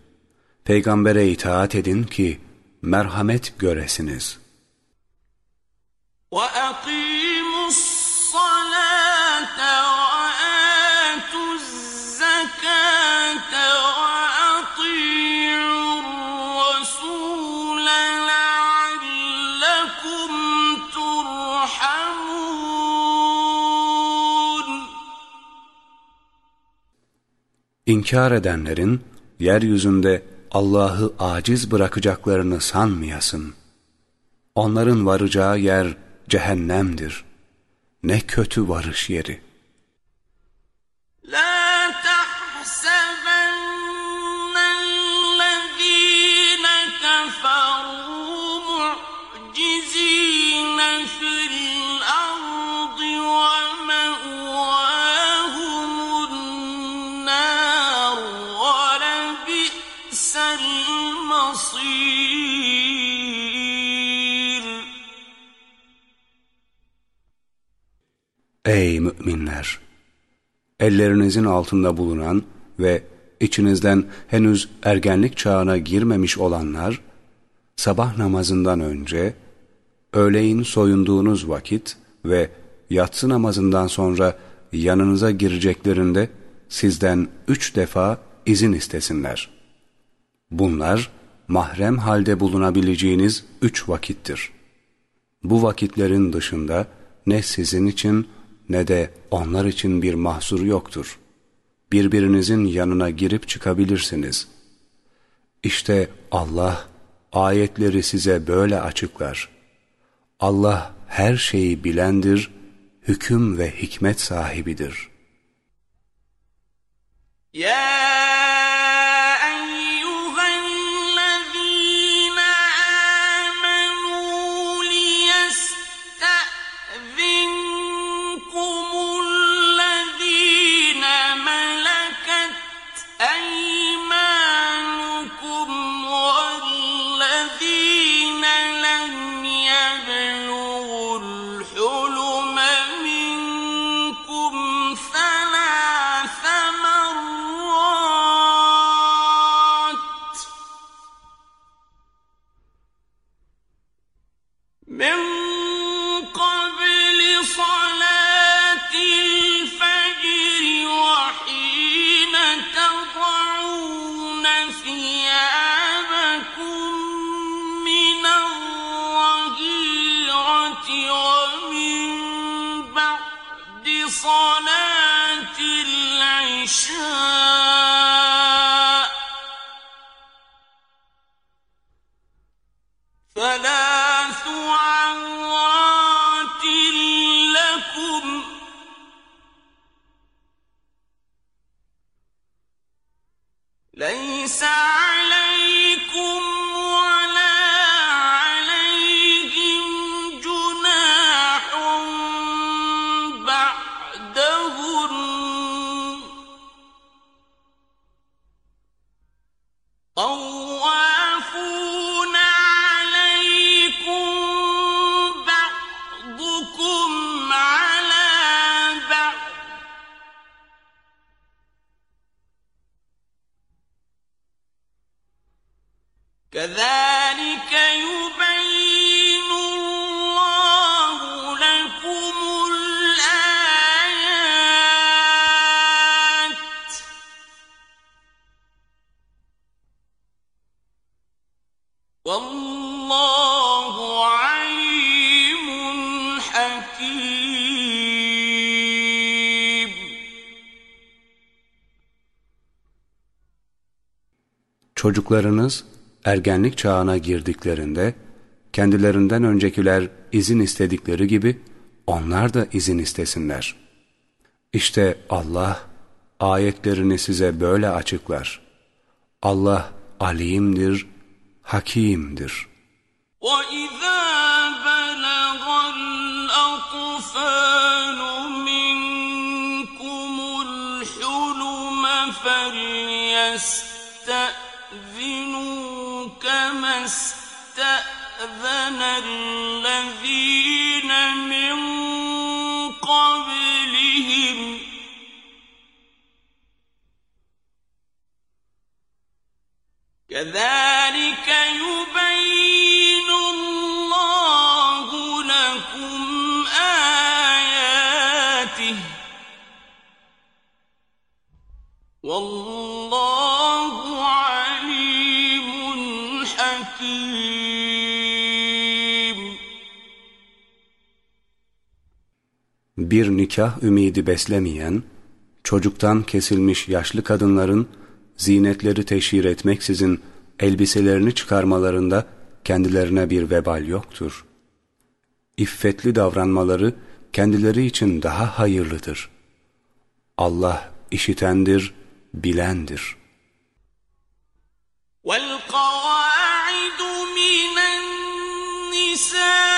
Peygambere itaat edin ki merhamet göresiniz. İnkar edenlerin yeryüzünde Allah'ı aciz bırakacaklarını sanmayasın. Onların varacağı yer cehennemdir. Ne kötü varış yeri. Ey müminler! Ellerinizin altında bulunan ve içinizden henüz ergenlik çağına girmemiş olanlar, sabah namazından önce, öğleyin soyunduğunuz vakit ve yatsı namazından sonra yanınıza gireceklerinde sizden üç defa izin istesinler. Bunlar mahrem halde bulunabileceğiniz üç vakittir. Bu vakitlerin dışında ne sizin için ne de onlar için bir mahsur yoktur. Birbirinizin yanına girip çıkabilirsiniz. İşte Allah ayetleri size böyle açıklar. Allah her şeyi bilendir, hüküm ve hikmet sahibidir. يا صلاة العشاء. ثلاث Çocuklarınız ergenlik çağına girdiklerinde kendilerinden öncekiler izin istedikleri gibi onlar da izin istesinler. İşte Allah ayetlerini size böyle açıklar. Allah alimdir, hakimdir. وَإِذَا بَلَغَ الْأَطْفَالُ مِنكُمُ الْحُلُمَ فَلْيَسْتَأْذِنُوا كذلك يبين الله لكم آياته والله عليم حكيم Bir nikah ümidi beslemeyen, çocuktan kesilmiş yaşlı kadınların zinetleri teşhir etmeksizin elbiselerini çıkarmalarında kendilerine bir vebal yoktur. İffetli davranmaları kendileri için daha hayırlıdır. Allah işitendir, bilendir. والقواعد من النساء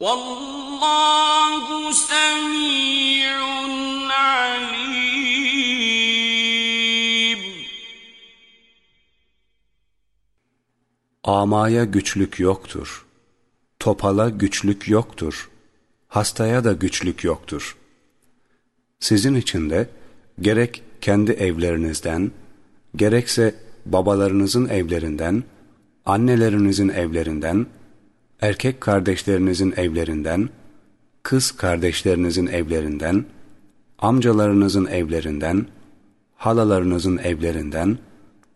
Vallahu semi'un alim. Amaya güçlük yoktur. Topala güçlük yoktur. Hastaya da güçlük yoktur. Sizin için de gerek kendi evlerinizden, gerekse babalarınızın evlerinden, annelerinizin evlerinden, erkek kardeşlerinizin evlerinden, kız kardeşlerinizin evlerinden, amcalarınızın evlerinden, halalarınızın evlerinden,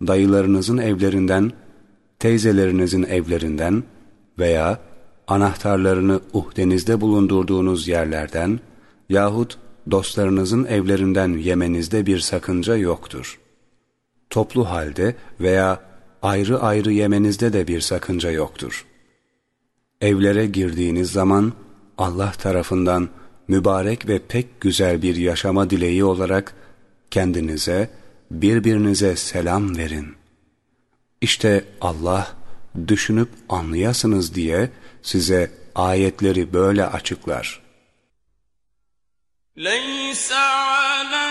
dayılarınızın evlerinden, teyzelerinizin evlerinden veya anahtarlarını uhdenizde bulundurduğunuz yerlerden yahut dostlarınızın evlerinden yemenizde bir sakınca yoktur. Toplu halde veya ayrı ayrı yemenizde de bir sakınca yoktur. Evlere girdiğiniz zaman Allah tarafından mübarek ve pek güzel bir yaşama dileği olarak kendinize, birbirinize selam verin. İşte Allah düşünüp anlayasınız diye size ayetleri böyle açıklar. لَيْسَ عَلَى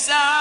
الساعه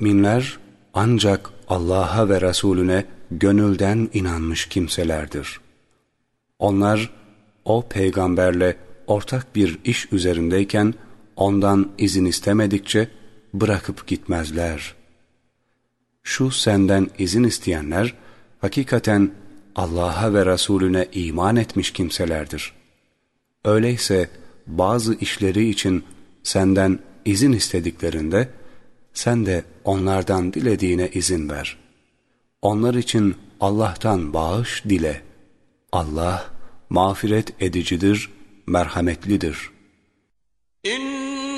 Müminler ancak Allah'a ve Resulüne gönülden inanmış kimselerdir. Onlar o peygamberle ortak bir iş üzerindeyken ondan izin istemedikçe bırakıp gitmezler. Şu senden izin isteyenler hakikaten Allah'a ve Resulüne iman etmiş kimselerdir. Öyleyse bazı işleri için senden izin istediklerinde sen de onlardan dilediğine izin ver. Onlar için Allah'tan bağış dile. Allah mağfiret edicidir, merhametlidir. İn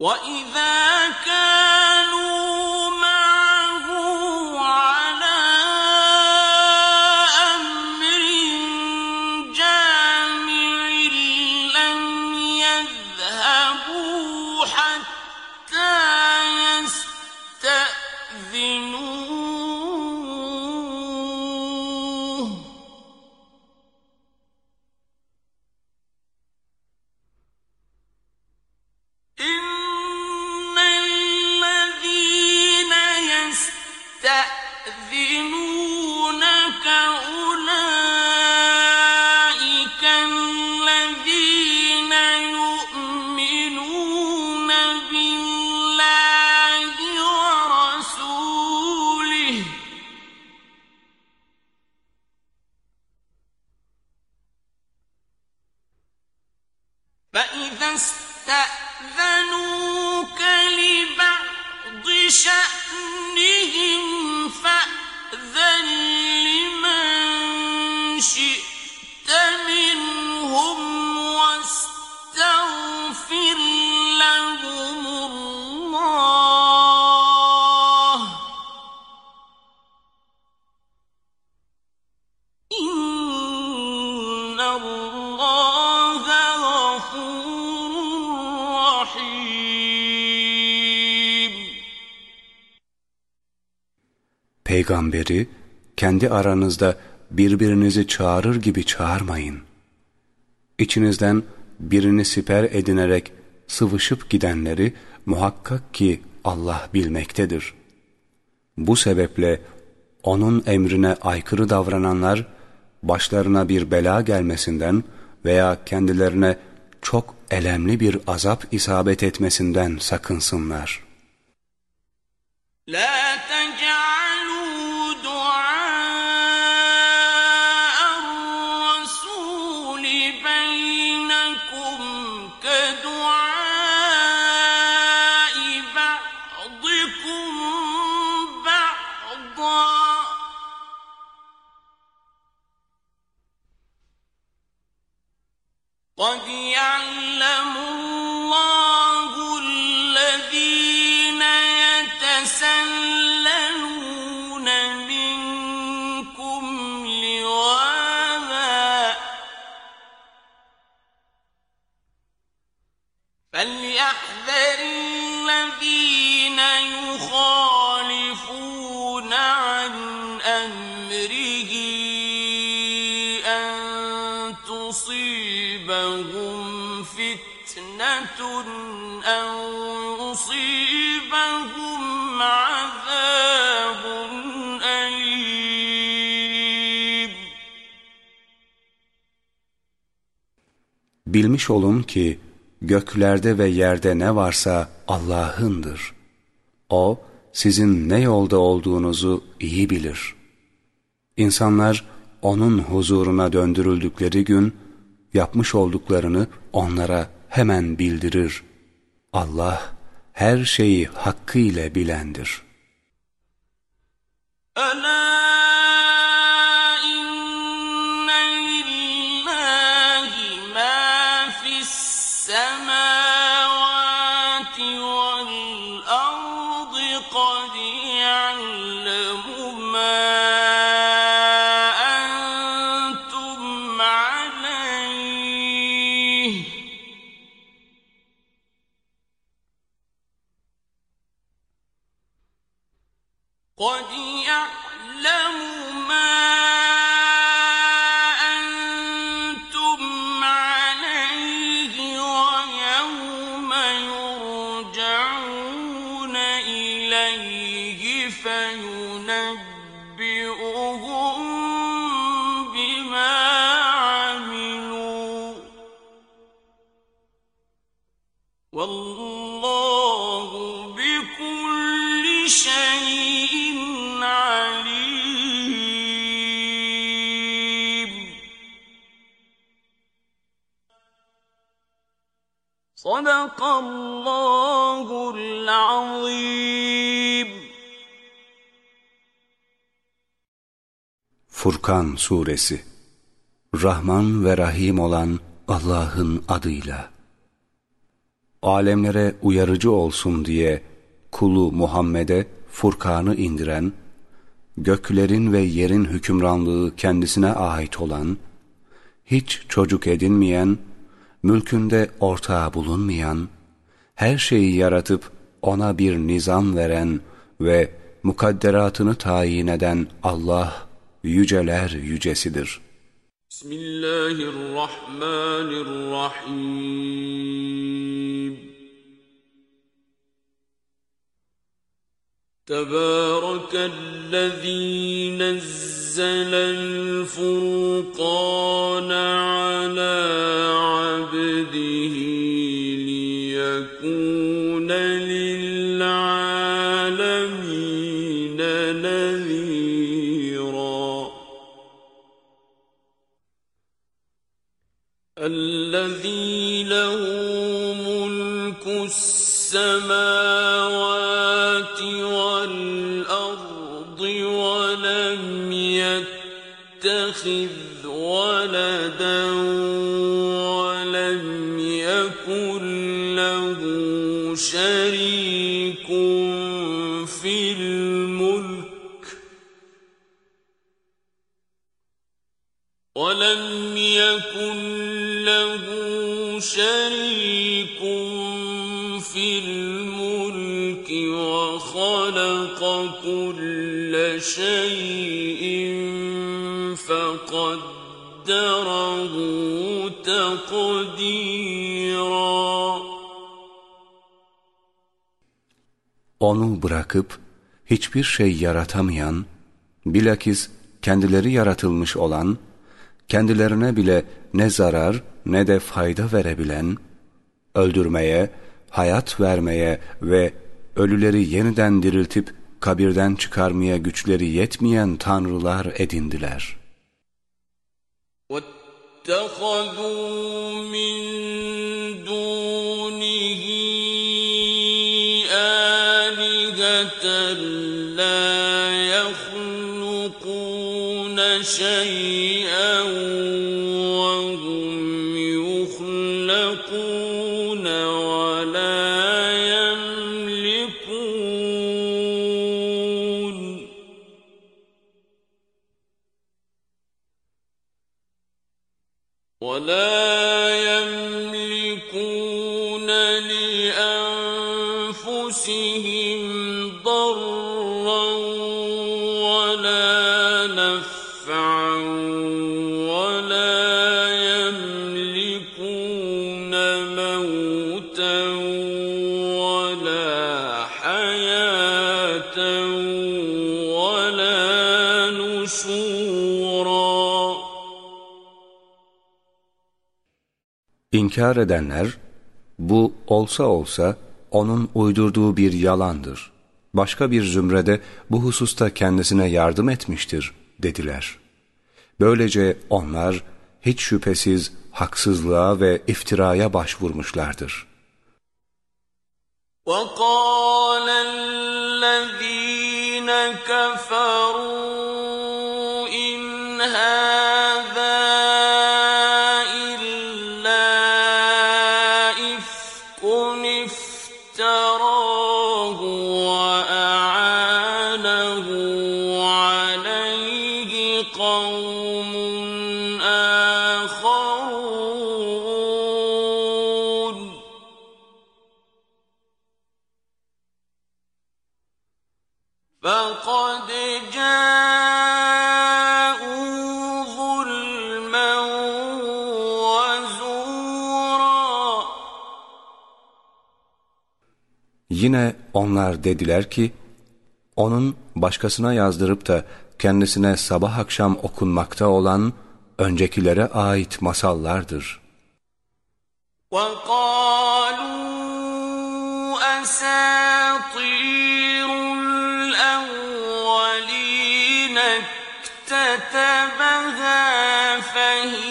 وإذا كان peygamberi kendi aranızda birbirinizi çağırır gibi çağırmayın. İçinizden birini siper edinerek sıvışıp gidenleri muhakkak ki Allah bilmektedir. Bu sebeple onun emrine aykırı davrananlar başlarına bir bela gelmesinden veya kendilerine çok elemli bir azap isabet etmesinden sakınsınlar. La قد يعلم الله الذين يتسللون منكم لواذا فليحذر الذين Bilmiş olun ki göklerde ve yerde ne varsa Allah'ındır. O sizin ne yolda olduğunuzu iyi bilir. İnsanlar onun huzuruna döndürüldükleri gün yapmış olduklarını onlara hemen bildirir. Allah her şeyi hakkıyla bilendir. Ana! يعلم ما Furkan Suresi. Rahman ve Rahim olan Allah'ın adıyla. Alemlere uyarıcı olsun diye kulu Muhammed'e Furkan'ı indiren, göklerin ve yerin hükümranlığı kendisine ait olan, hiç çocuk edinmeyen mülkünde ortağı bulunmayan, her şeyi yaratıp ona bir nizam veren ve mukadderatını tayin eden Allah yüceler yücesidir. Bismillahirrahmanirrahim تبارك الذي نزل الفرقان على عبده ليكون يتخذ ولدا ولم يكن له شريك في الملك ولم يكن له شريك في الملك وخلق كل شيء فقدره تقديرا Onu bırakıp hiçbir şey yaratamayan, bilakis kendileri yaratılmış olan, kendilerine bile ne zarar ne de fayda verebilen, öldürmeye, hayat vermeye ve ölüleri yeniden diriltip kabirden çıkarmaya güçleri yetmeyen tanrılar edindiler. واتخذوا من دونه آلهة لا يخلقون شيئا İnkar edenler, bu olsa olsa onun uydurduğu bir yalandır. Başka bir zümrede bu hususta kendisine yardım etmiştir dediler. Böylece onlar hiç şüphesiz haksızlığa ve iftiraya başvurmuşlardır. وقال الذين كفروا Yine onlar dediler ki, onun başkasına yazdırıp da kendisine sabah akşam okunmakta olan öncekilere ait masallardır. وقالوا أساطير الأولين اكتتبها فهي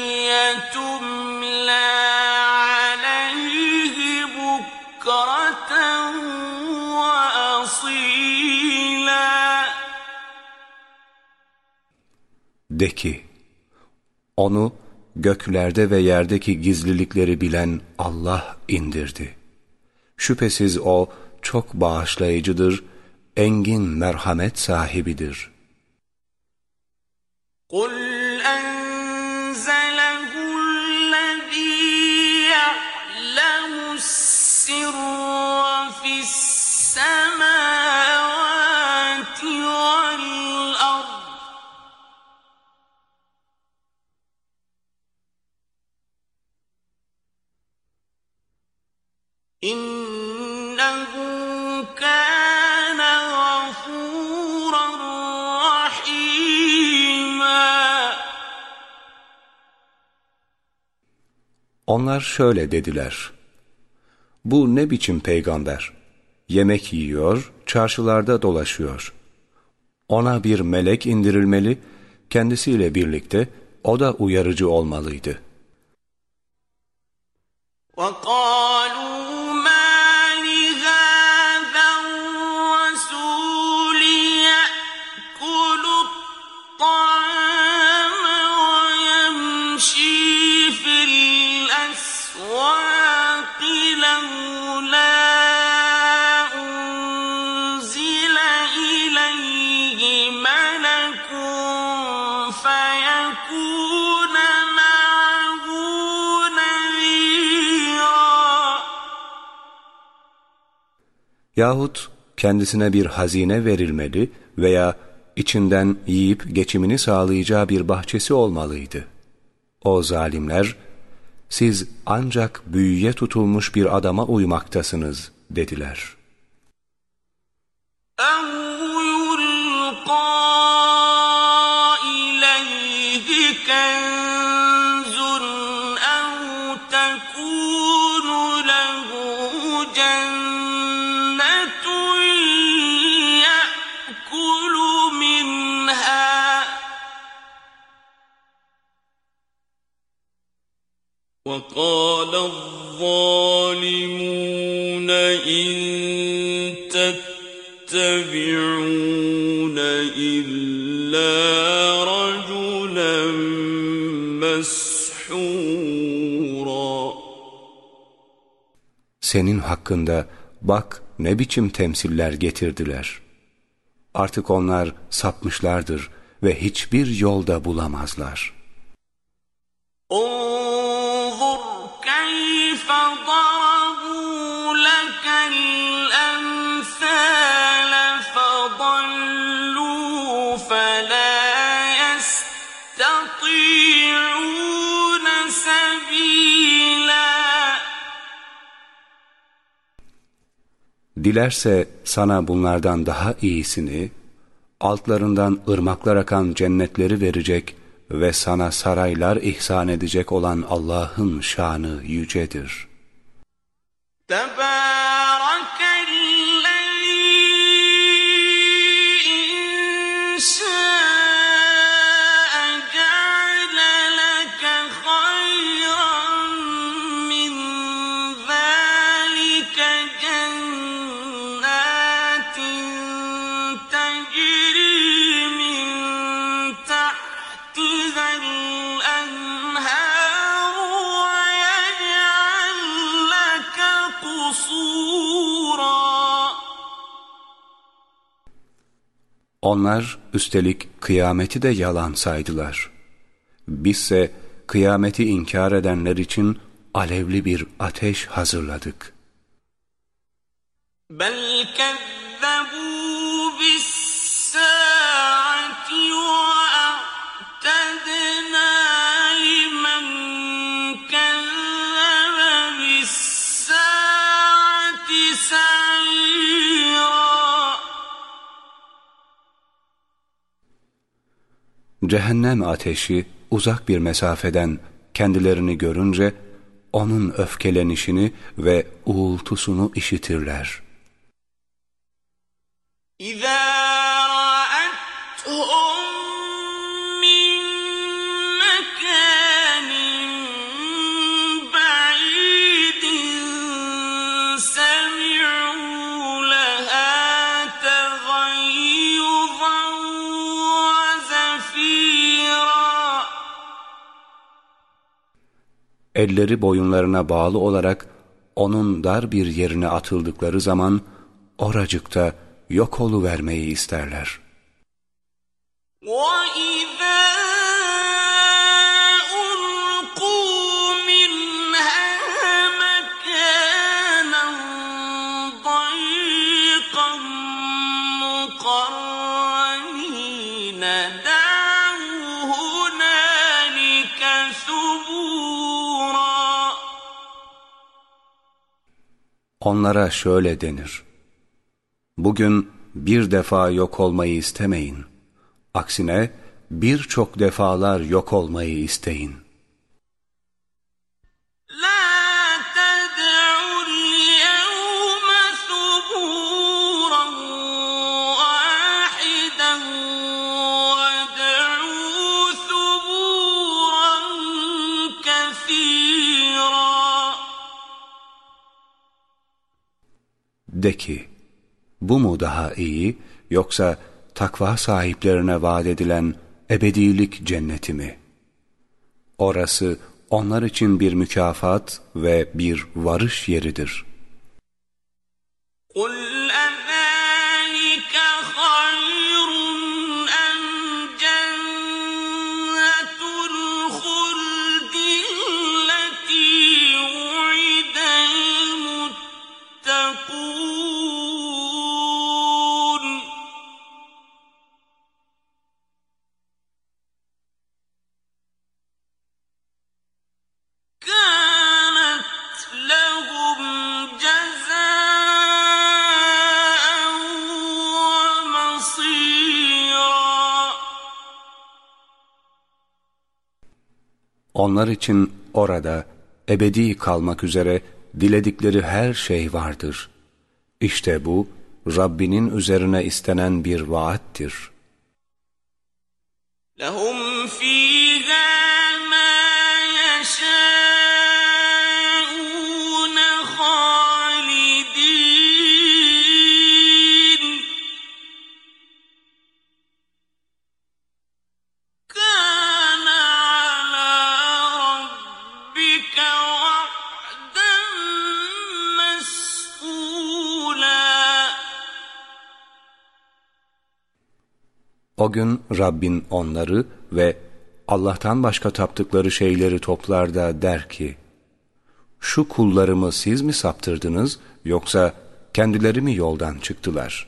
De ki, onu göklerde ve yerdeki gizlilikleri bilen Allah indirdi. Şüphesiz O çok bağışlayıcıdır, engin merhamet sahibidir. قُلْ Onlar şöyle dediler. Bu ne biçim peygamber? Yemek yiyor, çarşılarda dolaşıyor. Ona bir melek indirilmeli, kendisiyle birlikte o da uyarıcı olmalıydı. وقالوا Yahut kendisine bir hazine verilmeli veya içinden yiyip geçimini sağlayacağı bir bahçesi olmalıydı. O zalimler, siz ancak büyüye tutulmuş bir adama uymaktasınız dediler. Senin hakkında bak ne biçim temsiller getirdiler. Artık onlar sapmışlardır ve hiçbir yolda bulamazlar. انظر كيف ضربوا لك Dilerse sana bunlardan daha iyisini, altlarından ırmaklar akan cennetleri verecek ve sana saraylar ihsan edecek olan Allah'ın şanı yücedir. Tebâ Onlar üstelik kıyameti de yalan saydılar. Bizse kıyameti inkar edenler için alevli bir ateş hazırladık. بل كذبوا cehennem ateşi uzak bir mesafeden kendilerini görünce onun öfkelenişini ve uğultusunu işitirler. İzâ Elleri boyunlarına bağlı olarak onun dar bir yerine atıldıkları zaman oracıkta yok vermeyi isterler. وَإِذَا Onlara şöyle denir. Bugün bir defa yok olmayı istemeyin. Aksine birçok defalar yok olmayı isteyin. De ki, bu mu daha iyi yoksa takva sahiplerine vaat edilen ebedilik cenneti mi? Orası onlar için bir mükafat ve bir varış yeridir. قل Onlar için orada ebedi kalmak üzere diledikleri her şey vardır. İşte bu Rabbinin üzerine istenen bir vaattir. لهم فيها O gün Rabbin onları ve Allah'tan başka taptıkları şeyleri toplar da der ki, şu kullarımı siz mi saptırdınız yoksa kendileri mi yoldan çıktılar?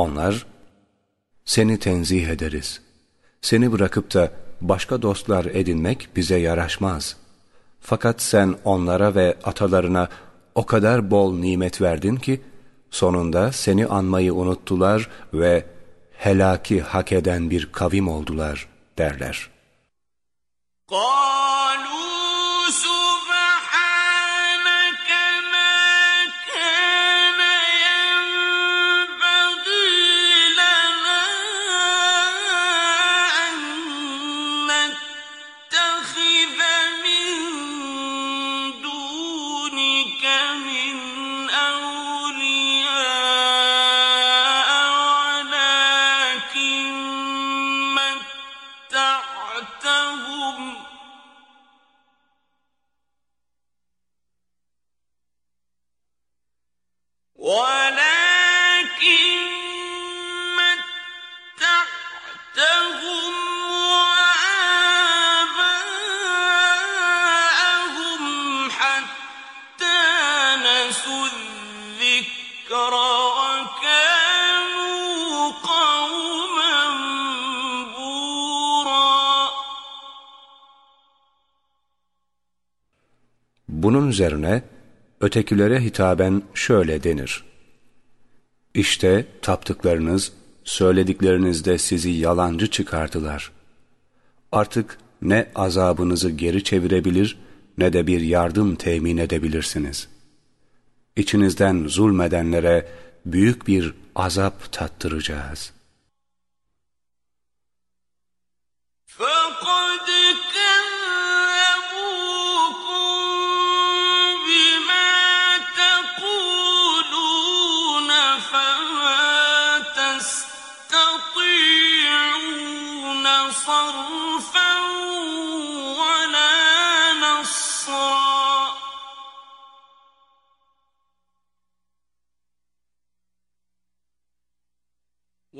Onlar, seni tenzih ederiz. Seni bırakıp da başka dostlar edinmek bize yaraşmaz. Fakat sen onlara ve atalarına o kadar bol nimet verdin ki, sonunda seni anmayı unuttular ve helaki hak eden bir kavim oldular derler. قالوا üzerine ötekilere hitaben şöyle denir. İşte taptıklarınız söylediklerinizde sizi yalancı çıkardılar. Artık ne azabınızı geri çevirebilir ne de bir yardım temin edebilirsiniz. İçinizden zulmedenlere büyük bir azap tattıracağız.''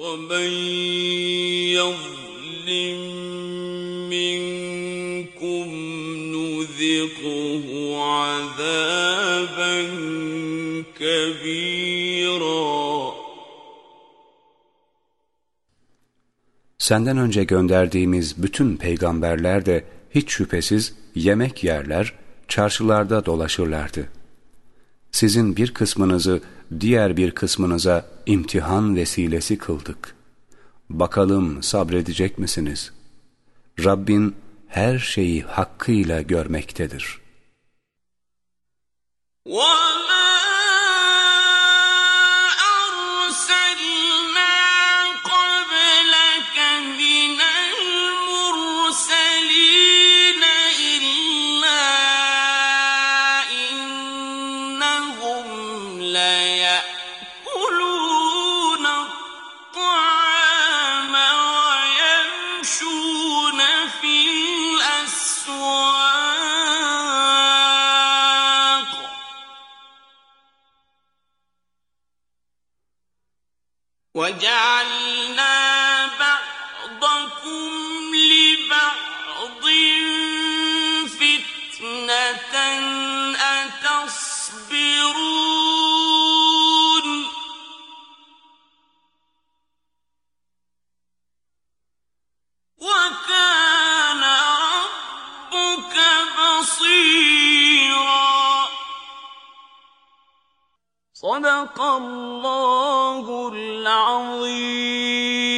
ومن يظلم منكم نذقه عذابا كبيرا Senden önce gönderdiğimiz bütün peygamberler de hiç şüphesiz yemek yerler, çarşılarda dolaşırlardı. Sizin bir kısmınızı diğer bir kısmınıza imtihan vesilesi kıldık. Bakalım sabredecek misiniz? Rabbin her şeyi hakkıyla görmektedir. وما وجعل صدق الله العظيم.